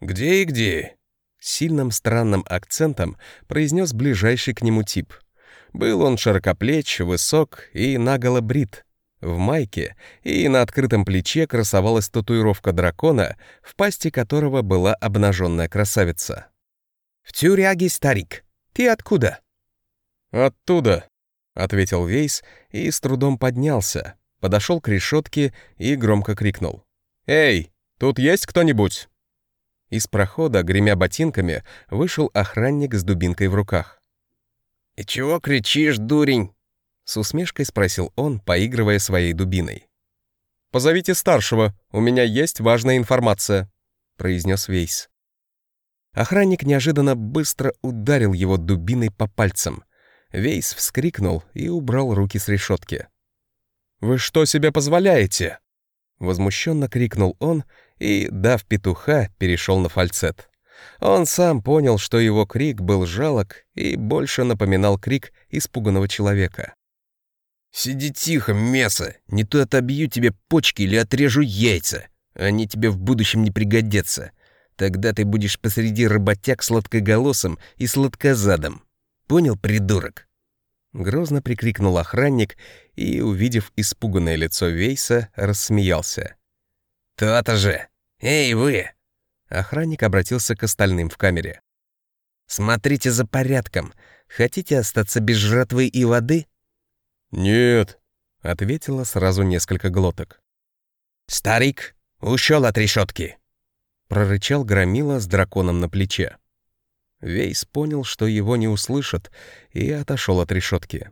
«Где и где?» Сильным странным акцентом произнес ближайший к нему тип. Был он широкоплеч, высок и наголо брит. В майке и на открытом плече красовалась татуировка дракона, в пасти которого была обнаженная красавица. «В тюряге, старик. Ты откуда?» «Оттуда», — ответил Вейс и с трудом поднялся, подошел к решетке и громко крикнул. «Эй, тут есть кто-нибудь?» Из прохода, гремя ботинками, вышел охранник с дубинкой в руках. «И чего кричишь, дурень?» — с усмешкой спросил он, поигрывая своей дубиной. «Позовите старшего, у меня есть важная информация», — произнес Вейс. Охранник неожиданно быстро ударил его дубиной по пальцам. Вейс вскрикнул и убрал руки с решетки. «Вы что себе позволяете?» Возмущенно крикнул он и, дав петуха, перешел на фальцет. Он сам понял, что его крик был жалок и больше напоминал крик испуганного человека. «Сиди тихо, мясо! Не то отобью тебе почки или отрежу яйца. Они тебе в будущем не пригодятся. Тогда ты будешь посреди работяг сладкоголосым и сладкозадом. Понял, придурок?» Грозно прикрикнул охранник и, увидев испуганное лицо Вейса, рассмеялся. «То-то же! Эй, вы!» Охранник обратился к остальным в камере. «Смотрите за порядком. Хотите остаться без жратвы и воды?» «Нет», — ответило сразу несколько глоток. «Старик, ушел от решетки!» — прорычал Громила с драконом на плече. Вейс понял, что его не услышат, и отошел от решетки.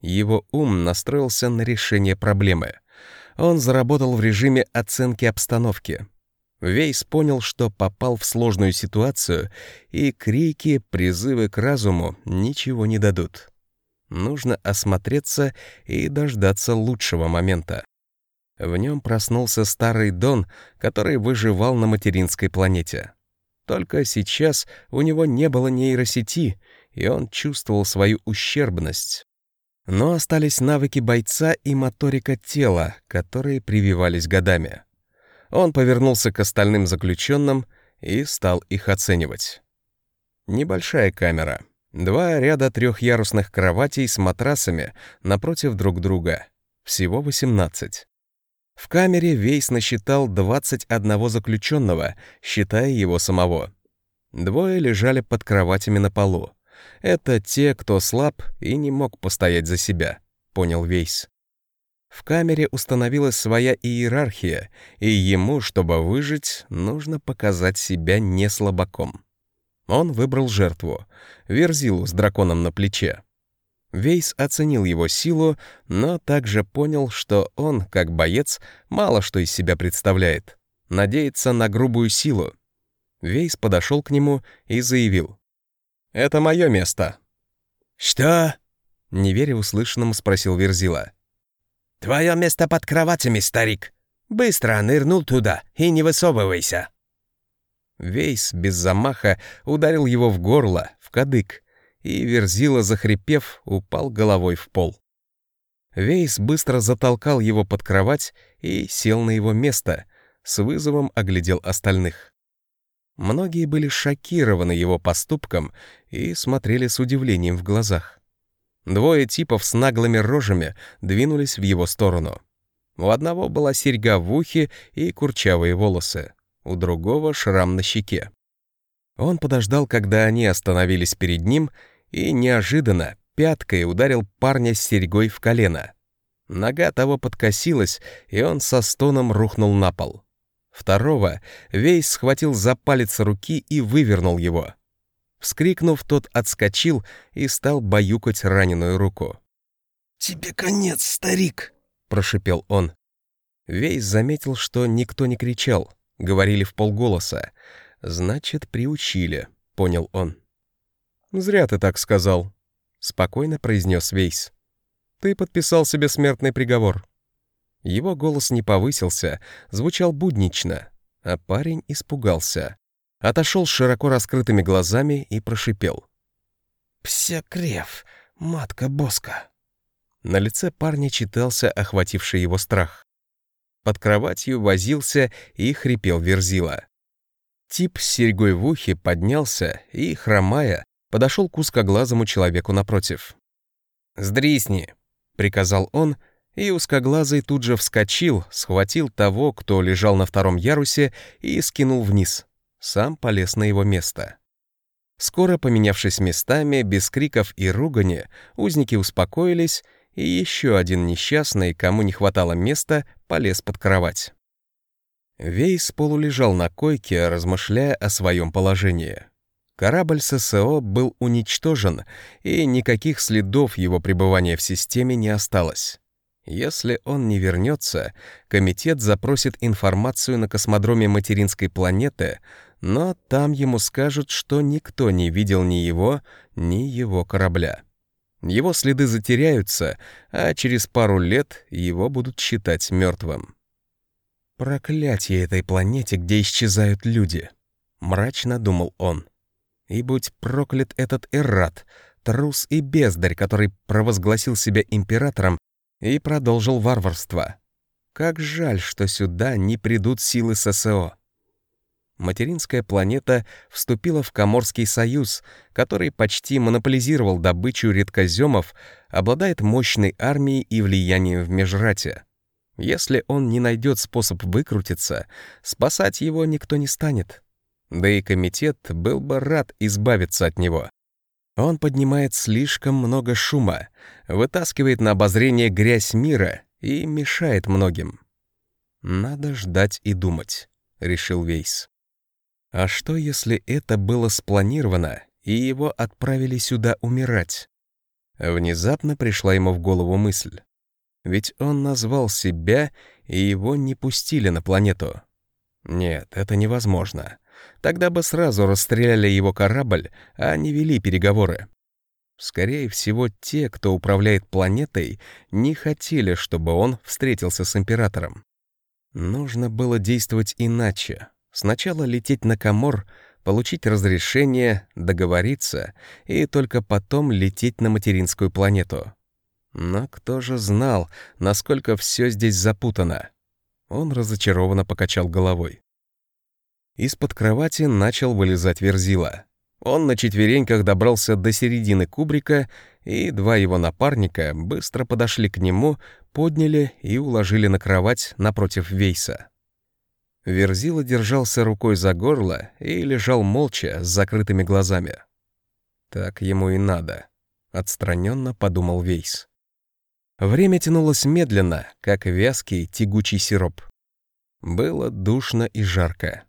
Его ум настроился на решение проблемы. Он заработал в режиме оценки обстановки. Вейс понял, что попал в сложную ситуацию, и крики, призывы к разуму ничего не дадут. Нужно осмотреться и дождаться лучшего момента. В нем проснулся старый Дон, который выживал на материнской планете. Только сейчас у него не было нейросети, и он чувствовал свою ущербность. Но остались навыки бойца и моторика тела, которые прививались годами. Он повернулся к остальным заключенным и стал их оценивать. Небольшая камера, Два ряда трехъярусных кроватей с матрасами напротив друг друга. Всего 18. В камере Вейс насчитал 21 заключенного, считая его самого. Двое лежали под кроватями на полу. Это те, кто слаб и не мог постоять за себя, понял Вейс. В камере установилась своя иерархия, и ему, чтобы выжить, нужно показать себя не слабаком. Он выбрал жертву — Верзилу с драконом на плече. Вейс оценил его силу, но также понял, что он, как боец, мало что из себя представляет. Надеется на грубую силу. Вейс подошел к нему и заявил. «Это мое место». «Что?» — не веря услышанному, спросил Верзила. «Твое место под кроватями, старик. Быстро нырнул туда и не высовывайся». Вейс без замаха ударил его в горло, в кадык, и Верзила, захрипев, упал головой в пол. Вейс быстро затолкал его под кровать и сел на его место, с вызовом оглядел остальных. Многие были шокированы его поступком и смотрели с удивлением в глазах. Двое типов с наглыми рожами двинулись в его сторону. У одного была серьга в ухе и курчавые волосы, у другого — шрам на щеке. Он подождал, когда они остановились перед ним, и неожиданно пяткой ударил парня с серьгой в колено. Нога того подкосилась, и он со стоном рухнул на пол. Второго Вейс схватил за палец руки и вывернул его. Вскрикнув, тот отскочил и стал баюкать раненую руку. «Тебе конец, старик!» — прошипел он. Вейс заметил, что никто не кричал, говорили в полголоса. «Значит, приучили», — понял он. «Зря ты так сказал», — спокойно произнес Вейс. «Ты подписал себе смертный приговор». Его голос не повысился, звучал буднично, а парень испугался. Отошел с широко раскрытыми глазами и прошипел. «Псякрев, матка Боска». На лице парня читался охвативший его страх. Под кроватью возился и хрипел Верзила. Тип с серьгой в ухе поднялся и, хромая, подошел к узкоглазому человеку напротив. «Сдрисни!» — приказал он, и узкоглазый тут же вскочил, схватил того, кто лежал на втором ярусе, и скинул вниз. Сам полез на его место. Скоро, поменявшись местами, без криков и ругани, узники успокоились, и еще один несчастный, кому не хватало места, полез под кровать. Вейс полулежал на койке, размышляя о своем положении. Корабль ССО был уничтожен, и никаких следов его пребывания в системе не осталось. Если он не вернется, комитет запросит информацию на космодроме материнской планеты, но там ему скажут, что никто не видел ни его, ни его корабля. Его следы затеряются, а через пару лет его будут считать мертвым. «Проклятие этой планете, где исчезают люди!» — мрачно думал он. И будь проклят этот Эррат, трус и бездарь, который провозгласил себя императором и продолжил варварство. Как жаль, что сюда не придут силы ССО. Материнская планета вступила в Коморский союз, который почти монополизировал добычу редкоземов, обладает мощной армией и влиянием в Межрате. Если он не найдет способ выкрутиться, спасать его никто не станет. Да и комитет был бы рад избавиться от него. Он поднимает слишком много шума, вытаскивает на обозрение грязь мира и мешает многим. «Надо ждать и думать», — решил Вейс. А что, если это было спланировано, и его отправили сюда умирать? Внезапно пришла ему в голову мысль. Ведь он назвал себя, и его не пустили на планету. Нет, это невозможно. Тогда бы сразу расстреляли его корабль, а не вели переговоры. Скорее всего, те, кто управляет планетой, не хотели, чтобы он встретился с императором. Нужно было действовать иначе. Сначала лететь на Камор, получить разрешение, договориться, и только потом лететь на материнскую планету. Но кто же знал, насколько все здесь запутано? Он разочарованно покачал головой. Из-под кровати начал вылезать Верзила. Он на четвереньках добрался до середины кубрика, и два его напарника быстро подошли к нему, подняли и уложили на кровать напротив Вейса. Верзила держался рукой за горло и лежал молча с закрытыми глазами. «Так ему и надо», — отстраненно подумал Вейс. Время тянулось медленно, как вязкий тягучий сироп. Было душно и жарко.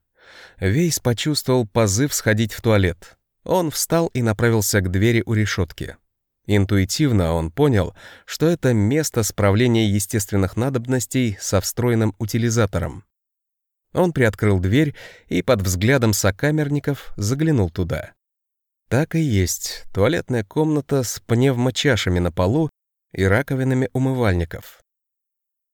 Вейс почувствовал позыв сходить в туалет. Он встал и направился к двери у решетки. Интуитивно он понял, что это место справления естественных надобностей со встроенным утилизатором. Он приоткрыл дверь и под взглядом сокамерников заглянул туда. Так и есть, туалетная комната с пневмочашами на полу и раковинами умывальников.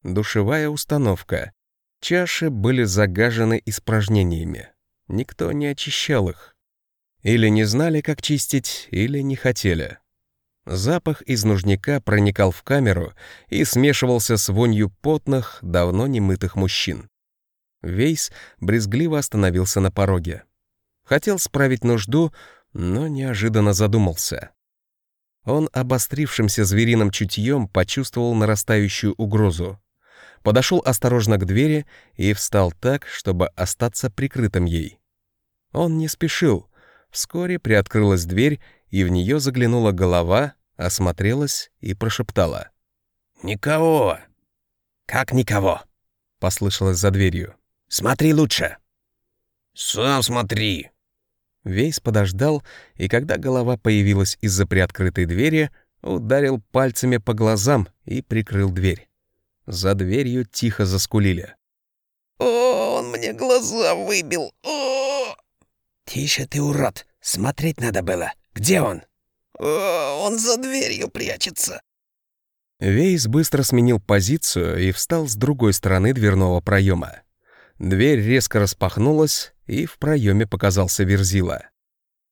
Душевая установка. Чаши были загажены испражнениями. Никто не очищал их. Или не знали, как чистить, или не хотели. Запах из нужника проникал в камеру и смешивался с вонью потных, давно немытых мужчин. Вейс брезгливо остановился на пороге. Хотел справить нужду, но неожиданно задумался. Он обострившимся звериным чутьем почувствовал нарастающую угрозу. Подошел осторожно к двери и встал так, чтобы остаться прикрытым ей. Он не спешил, Вскоре приоткрылась дверь, и в нее заглянула голова, осмотрелась и прошептала. «Никого!» «Как никого?» — послышалось за дверью. «Смотри лучше!» «Сам смотри!» Вейс подождал, и когда голова появилась из-за приоткрытой двери, ударил пальцами по глазам и прикрыл дверь. За дверью тихо заскулили. «О, он мне глаза выбил! О!» «Тише ты, урод! Смотреть надо было! Где он?» О, «Он за дверью прячется!» Вейс быстро сменил позицию и встал с другой стороны дверного проема. Дверь резко распахнулась, и в проеме показался Верзила.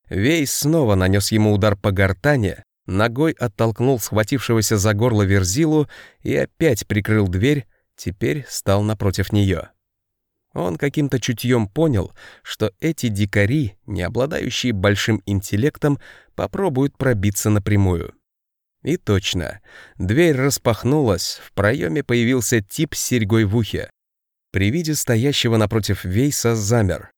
Вейс снова нанес ему удар по гортане, ногой оттолкнул схватившегося за горло Верзилу и опять прикрыл дверь, теперь стал напротив нее. Он каким-то чутьем понял, что эти дикари, не обладающие большим интеллектом, попробуют пробиться напрямую. И точно, дверь распахнулась, в проеме появился тип с серьгой в ухе. При виде стоящего напротив Вейса замер.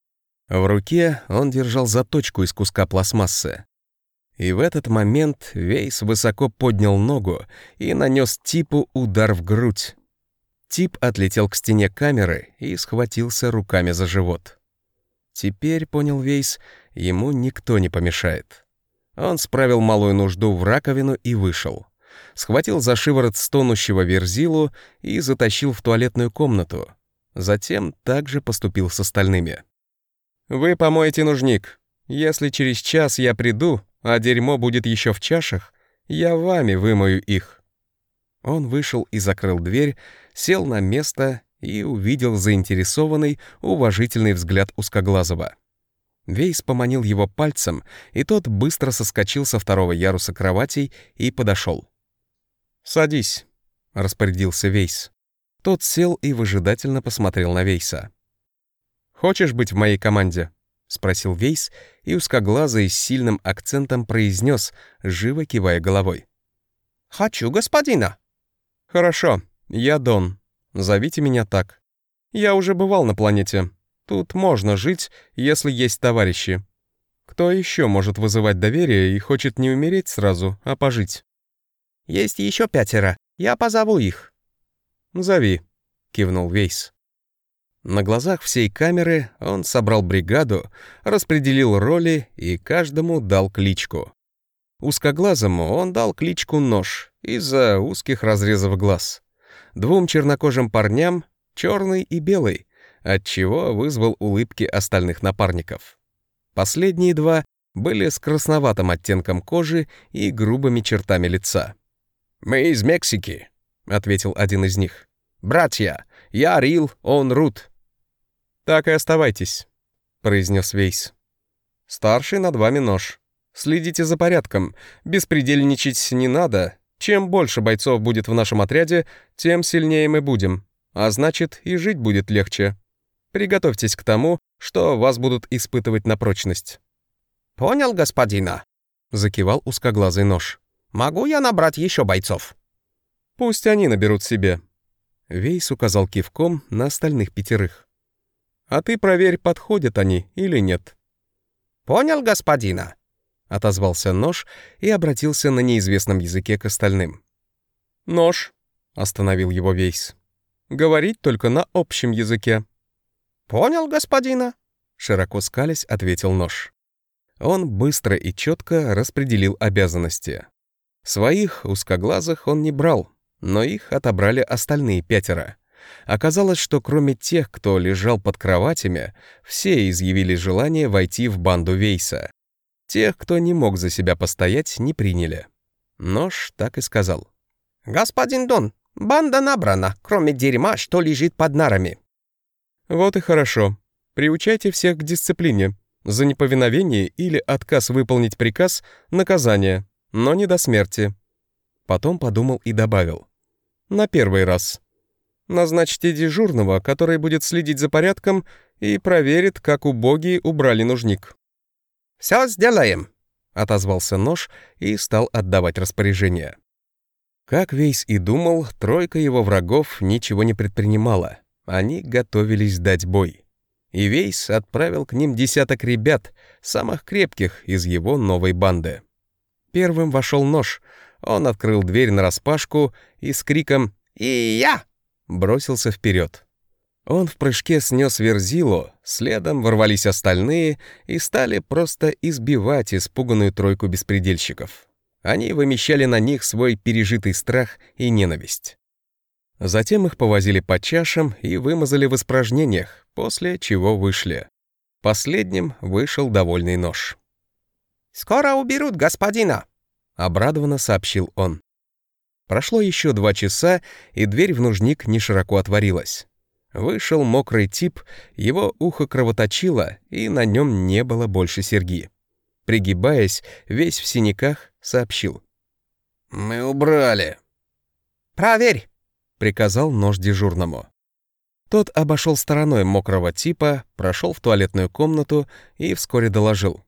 В руке он держал заточку из куска пластмассы. И в этот момент Вейс высоко поднял ногу и нанес типу удар в грудь. Тип отлетел к стене камеры и схватился руками за живот. Теперь, понял Вейс, ему никто не помешает. Он справил малую нужду в раковину и вышел. Схватил за шиворот стонущего Верзилу и затащил в туалетную комнату. Затем также поступил с остальными. «Вы помоете нужник. Если через час я приду, а дерьмо будет еще в чашах, я вами вымою их». Он вышел и закрыл дверь, сел на место и увидел заинтересованный, уважительный взгляд узкоглазого. Вейс поманил его пальцем, и тот быстро соскочил со второго яруса кроватей и подошел. «Садись», — распорядился Вейс. Тот сел и выжидательно посмотрел на Вейса. «Хочешь быть в моей команде?» — спросил Вейс, и узкоглазый с сильным акцентом произнес, живо кивая головой. «Хочу, господина». «Хорошо, я Дон. Зовите меня так. Я уже бывал на планете. Тут можно жить, если есть товарищи. Кто еще может вызывать доверие и хочет не умереть сразу, а пожить?» «Есть еще пятеро. Я позову их». «Зови», — кивнул Вейс. На глазах всей камеры он собрал бригаду, распределил роли и каждому дал кличку. Узкоглазому он дал кличку «Нож» из-за узких разрезов глаз. Двум чернокожим парням — черный и белый, отчего вызвал улыбки остальных напарников. Последние два были с красноватым оттенком кожи и грубыми чертами лица. «Мы из Мексики», — ответил один из них. «Братья, я Рил, он Рут». «Так и оставайтесь», — произнес Вейс. «Старший над вами нож. Следите за порядком, беспредельничать не надо. Чем больше бойцов будет в нашем отряде, тем сильнее мы будем. А значит, и жить будет легче. Приготовьтесь к тому, что вас будут испытывать на прочность». «Понял, господина», — закивал узкоглазый нож. «Могу я набрать еще бойцов?» «Пусть они наберут себе». Вейс указал кивком на остальных пятерых. «А ты проверь, подходят они или нет». «Понял, господина», — отозвался нож и обратился на неизвестном языке к остальным. «Нож», — остановил его Вейс. «Говорить только на общем языке». «Понял, господина», — широко скалясь ответил нож. Он быстро и четко распределил обязанности. Своих узкоглазых он не брал, но их отобрали остальные пятеро. Оказалось, что кроме тех, кто лежал под кроватями, все изъявили желание войти в банду Вейса. Тех, кто не мог за себя постоять, не приняли. Нож так и сказал. «Господин Дон, банда набрана, кроме дерьма, что лежит под нарами». «Вот и хорошо. Приучайте всех к дисциплине. За неповиновение или отказ выполнить приказ — наказание, но не до смерти». Потом подумал и добавил. «На первый раз. Назначьте дежурного, который будет следить за порядком и проверит, как убогие убрали нужник». «Все сделаем», — отозвался нож и стал отдавать распоряжение. Как Вейс и думал, тройка его врагов ничего не предпринимала. Они готовились дать бой. И Вейс отправил к ним десяток ребят, самых крепких из его новой банды. Первым вошел нож. Он открыл дверь нараспашку и с криком «И я!» бросился вперед. Он в прыжке снес Верзилу, следом ворвались остальные и стали просто избивать испуганную тройку беспредельщиков. Они вымещали на них свой пережитый страх и ненависть. Затем их повозили по чашам и вымазали в испражнениях, после чего вышли. Последним вышел довольный нож. «Скоро уберут господина», — обрадованно сообщил он. Прошло еще два часа, и дверь в нужник не широко отворилась. Вышел мокрый тип, его ухо кровоточило, и на нем не было больше серьги. Пригибаясь, весь в синяках, сообщил. «Мы убрали». «Проверь», — приказал нож дежурному. Тот обошел стороной мокрого типа, прошел в туалетную комнату и вскоре доложил.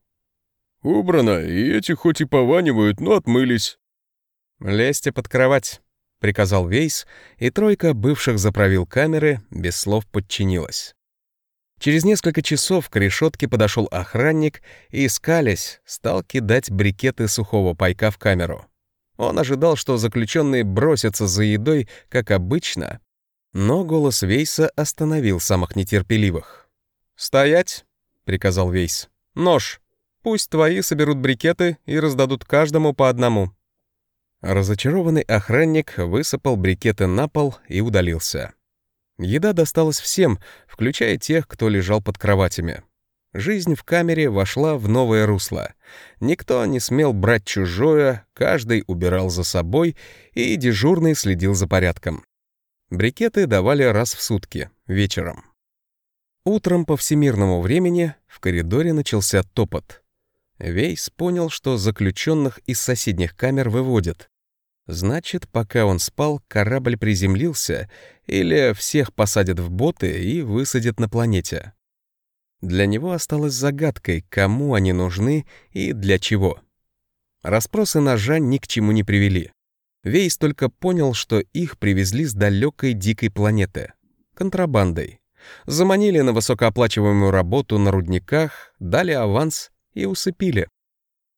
«Убрано, и эти хоть и пованивают, но отмылись». «Лезьте под кровать», — приказал Вейс, и тройка бывших заправил камеры без слов подчинилась. Через несколько часов к решетке подошел охранник и, скалясь, стал кидать брикеты сухого пайка в камеру. Он ожидал, что заключенные бросятся за едой, как обычно, но голос Вейса остановил самых нетерпеливых. «Стоять!» — приказал Вейс. «Нож! Пусть твои соберут брикеты и раздадут каждому по одному». Разочарованный охранник высыпал брикеты на пол и удалился. Еда досталась всем, включая тех, кто лежал под кроватями. Жизнь в камере вошла в новое русло. Никто не смел брать чужое, каждый убирал за собой, и дежурный следил за порядком. Брикеты давали раз в сутки, вечером. Утром по всемирному времени в коридоре начался топот. Вейс понял, что заключенных из соседних камер выводят. Значит, пока он спал, корабль приземлился, или всех посадят в боты и высадят на планете. Для него осталось загадкой, кому они нужны и для чего. Распросы ножа ни к чему не привели. Вейс только понял, что их привезли с далекой дикой планеты. Контрабандой. Заманили на высокооплачиваемую работу на рудниках, дали аванс и усыпили.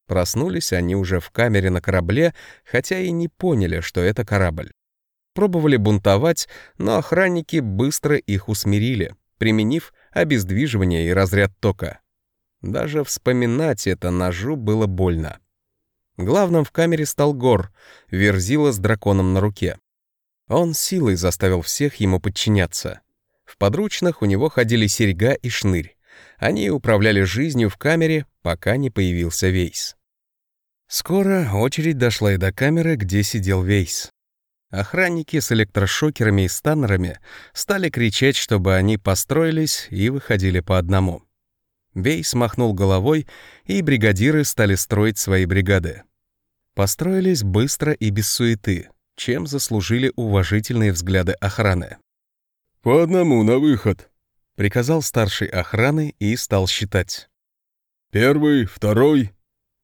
Проснулись они уже в камере на корабле, хотя и не поняли, что это корабль. Пробовали бунтовать, но охранники быстро их усмирили, применив обездвиживание и разряд тока. Даже вспоминать это ножу было больно. Главным в камере стал Гор, верзила с драконом на руке. Он силой заставил всех ему подчиняться. В подручных у него ходили серьга и шнырь. Они управляли жизнью в камере, пока не появился Вейс. Скоро очередь дошла и до камеры, где сидел Вейс. Охранники с электрошокерами и станнерами стали кричать, чтобы они построились и выходили по одному. Вейс махнул головой, и бригадиры стали строить свои бригады. Построились быстро и без суеты, чем заслужили уважительные взгляды охраны. «По одному на выход», — приказал старший охраны и стал считать. Первый, второй...»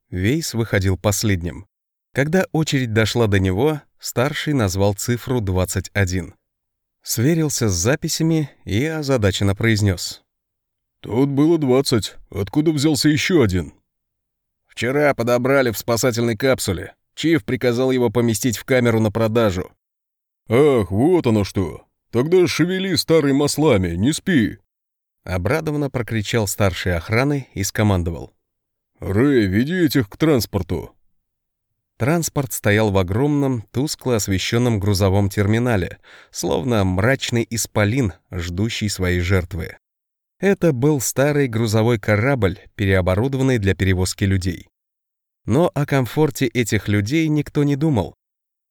Вейс выходил последним. Когда очередь дошла до него, старший назвал цифру 21. Сверился с записями и озадаченно произнес. «Тут было 20. Откуда взялся еще один?» «Вчера подобрали в спасательной капсуле. Чиф приказал его поместить в камеру на продажу». «Ах, вот оно что! Тогда шевели старыми маслами, не спи!» Обрадованно прокричал старший охраны и скомандовал. «Рэй, веди этих к транспорту!» Транспорт стоял в огромном, тускло освещенном грузовом терминале, словно мрачный исполин, ждущий своей жертвы. Это был старый грузовой корабль, переоборудованный для перевозки людей. Но о комфорте этих людей никто не думал.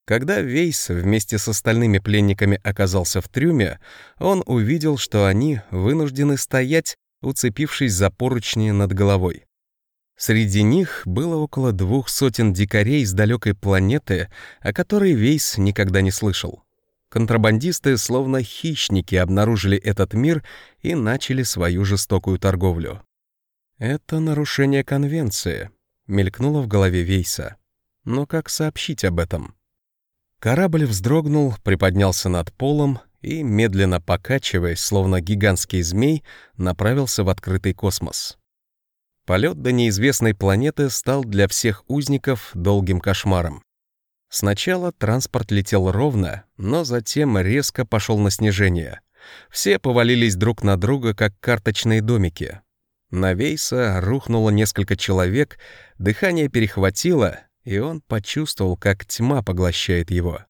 Когда Вейс вместе с остальными пленниками оказался в трюме, он увидел, что они вынуждены стоять, уцепившись за поручни над головой. Среди них было около двух сотен дикарей с далекой планеты, о которой Вейс никогда не слышал. Контрабандисты, словно хищники, обнаружили этот мир и начали свою жестокую торговлю. «Это нарушение конвенции», — мелькнуло в голове Вейса. «Но как сообщить об этом?» Корабль вздрогнул, приподнялся над полом и, медленно покачиваясь, словно гигантский змей, направился в открытый космос. Полет до неизвестной планеты стал для всех узников долгим кошмаром. Сначала транспорт летел ровно, но затем резко пошел на снижение. Все повалились друг на друга, как карточные домики. На Вейса рухнуло несколько человек, дыхание перехватило, и он почувствовал, как тьма поглощает его.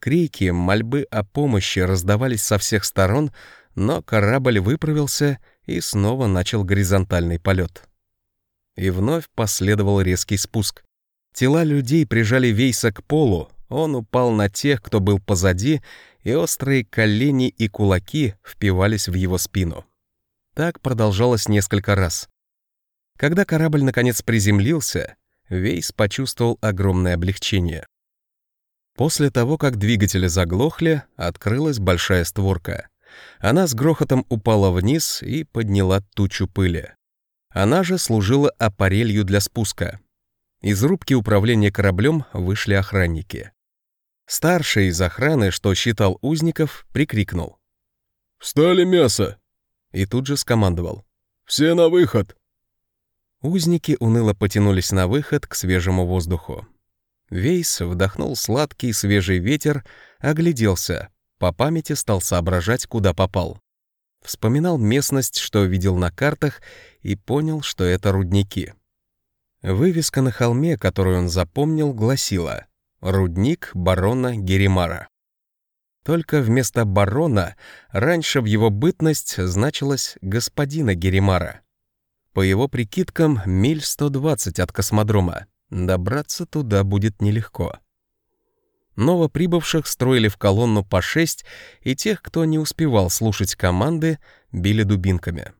Крики, мольбы о помощи раздавались со всех сторон, но корабль выправился и снова начал горизонтальный полет. И вновь последовал резкий спуск. Тела людей прижали Вейса к полу, он упал на тех, кто был позади, и острые колени и кулаки впивались в его спину. Так продолжалось несколько раз. Когда корабль наконец приземлился, Вейс почувствовал огромное облегчение. После того, как двигатели заглохли, открылась большая створка. Она с грохотом упала вниз и подняла тучу пыли. Она же служила аппарелью для спуска. Из рубки управления кораблем вышли охранники. Старший из охраны, что считал узников, прикрикнул. «Встали мясо!» И тут же скомандовал. «Все на выход!» Узники уныло потянулись на выход к свежему воздуху. Вейс вдохнул сладкий свежий ветер, огляделся, по памяти стал соображать, куда попал. Вспоминал местность, что видел на картах, и понял, что это рудники. Вывеска на холме, которую он запомнил, гласила «Рудник барона Геримара». Только вместо барона раньше в его бытность значилось «господина Геримара». По его прикидкам, миль 120 от космодрома. Добраться туда будет нелегко. Новоприбывших строили в колонну по шесть, и тех, кто не успевал слушать команды, били дубинками.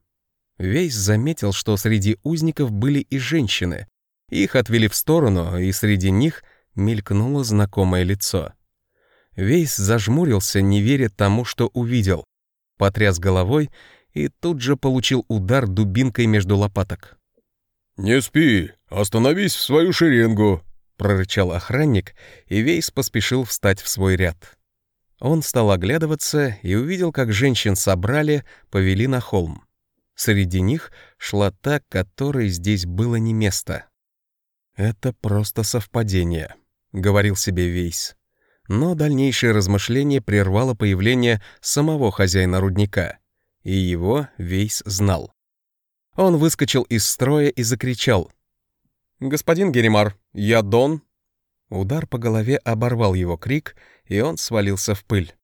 Вейс заметил, что среди узников были и женщины. Их отвели в сторону, и среди них мелькнуло знакомое лицо. Вейс зажмурился, не веря тому, что увидел. Потряс головой и тут же получил удар дубинкой между лопаток. «Не спи, остановись в свою шеренгу», — прорычал охранник, и Вейс поспешил встать в свой ряд. Он стал оглядываться и увидел, как женщин собрали, повели на холм. Среди них шла та, которой здесь было не место. «Это просто совпадение», — говорил себе Вейс. Но дальнейшее размышление прервало появление самого хозяина рудника — и его Вейс знал. Он выскочил из строя и закричал. «Господин Геримар, я Дон!» Удар по голове оборвал его крик, и он свалился в пыль.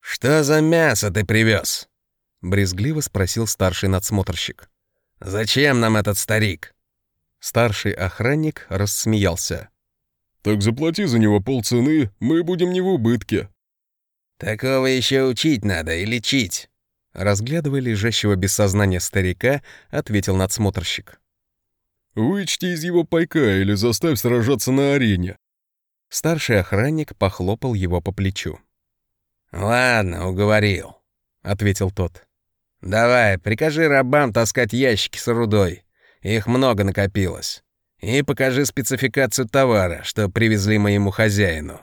«Что за мясо ты привез?» — брезгливо спросил старший надсмотрщик. «Зачем нам этот старик?» Старший охранник рассмеялся. «Так заплати за него полцены, мы будем не в убытке». «Такого еще учить надо и лечить. Разглядывая лежащего без сознания старика, ответил надсмотрщик. «Вычти из его пайка или заставь сражаться на арене». Старший охранник похлопал его по плечу. «Ладно, уговорил», — ответил тот. «Давай, прикажи рабам таскать ящики с рудой. Их много накопилось. И покажи спецификацию товара, что привезли моему хозяину».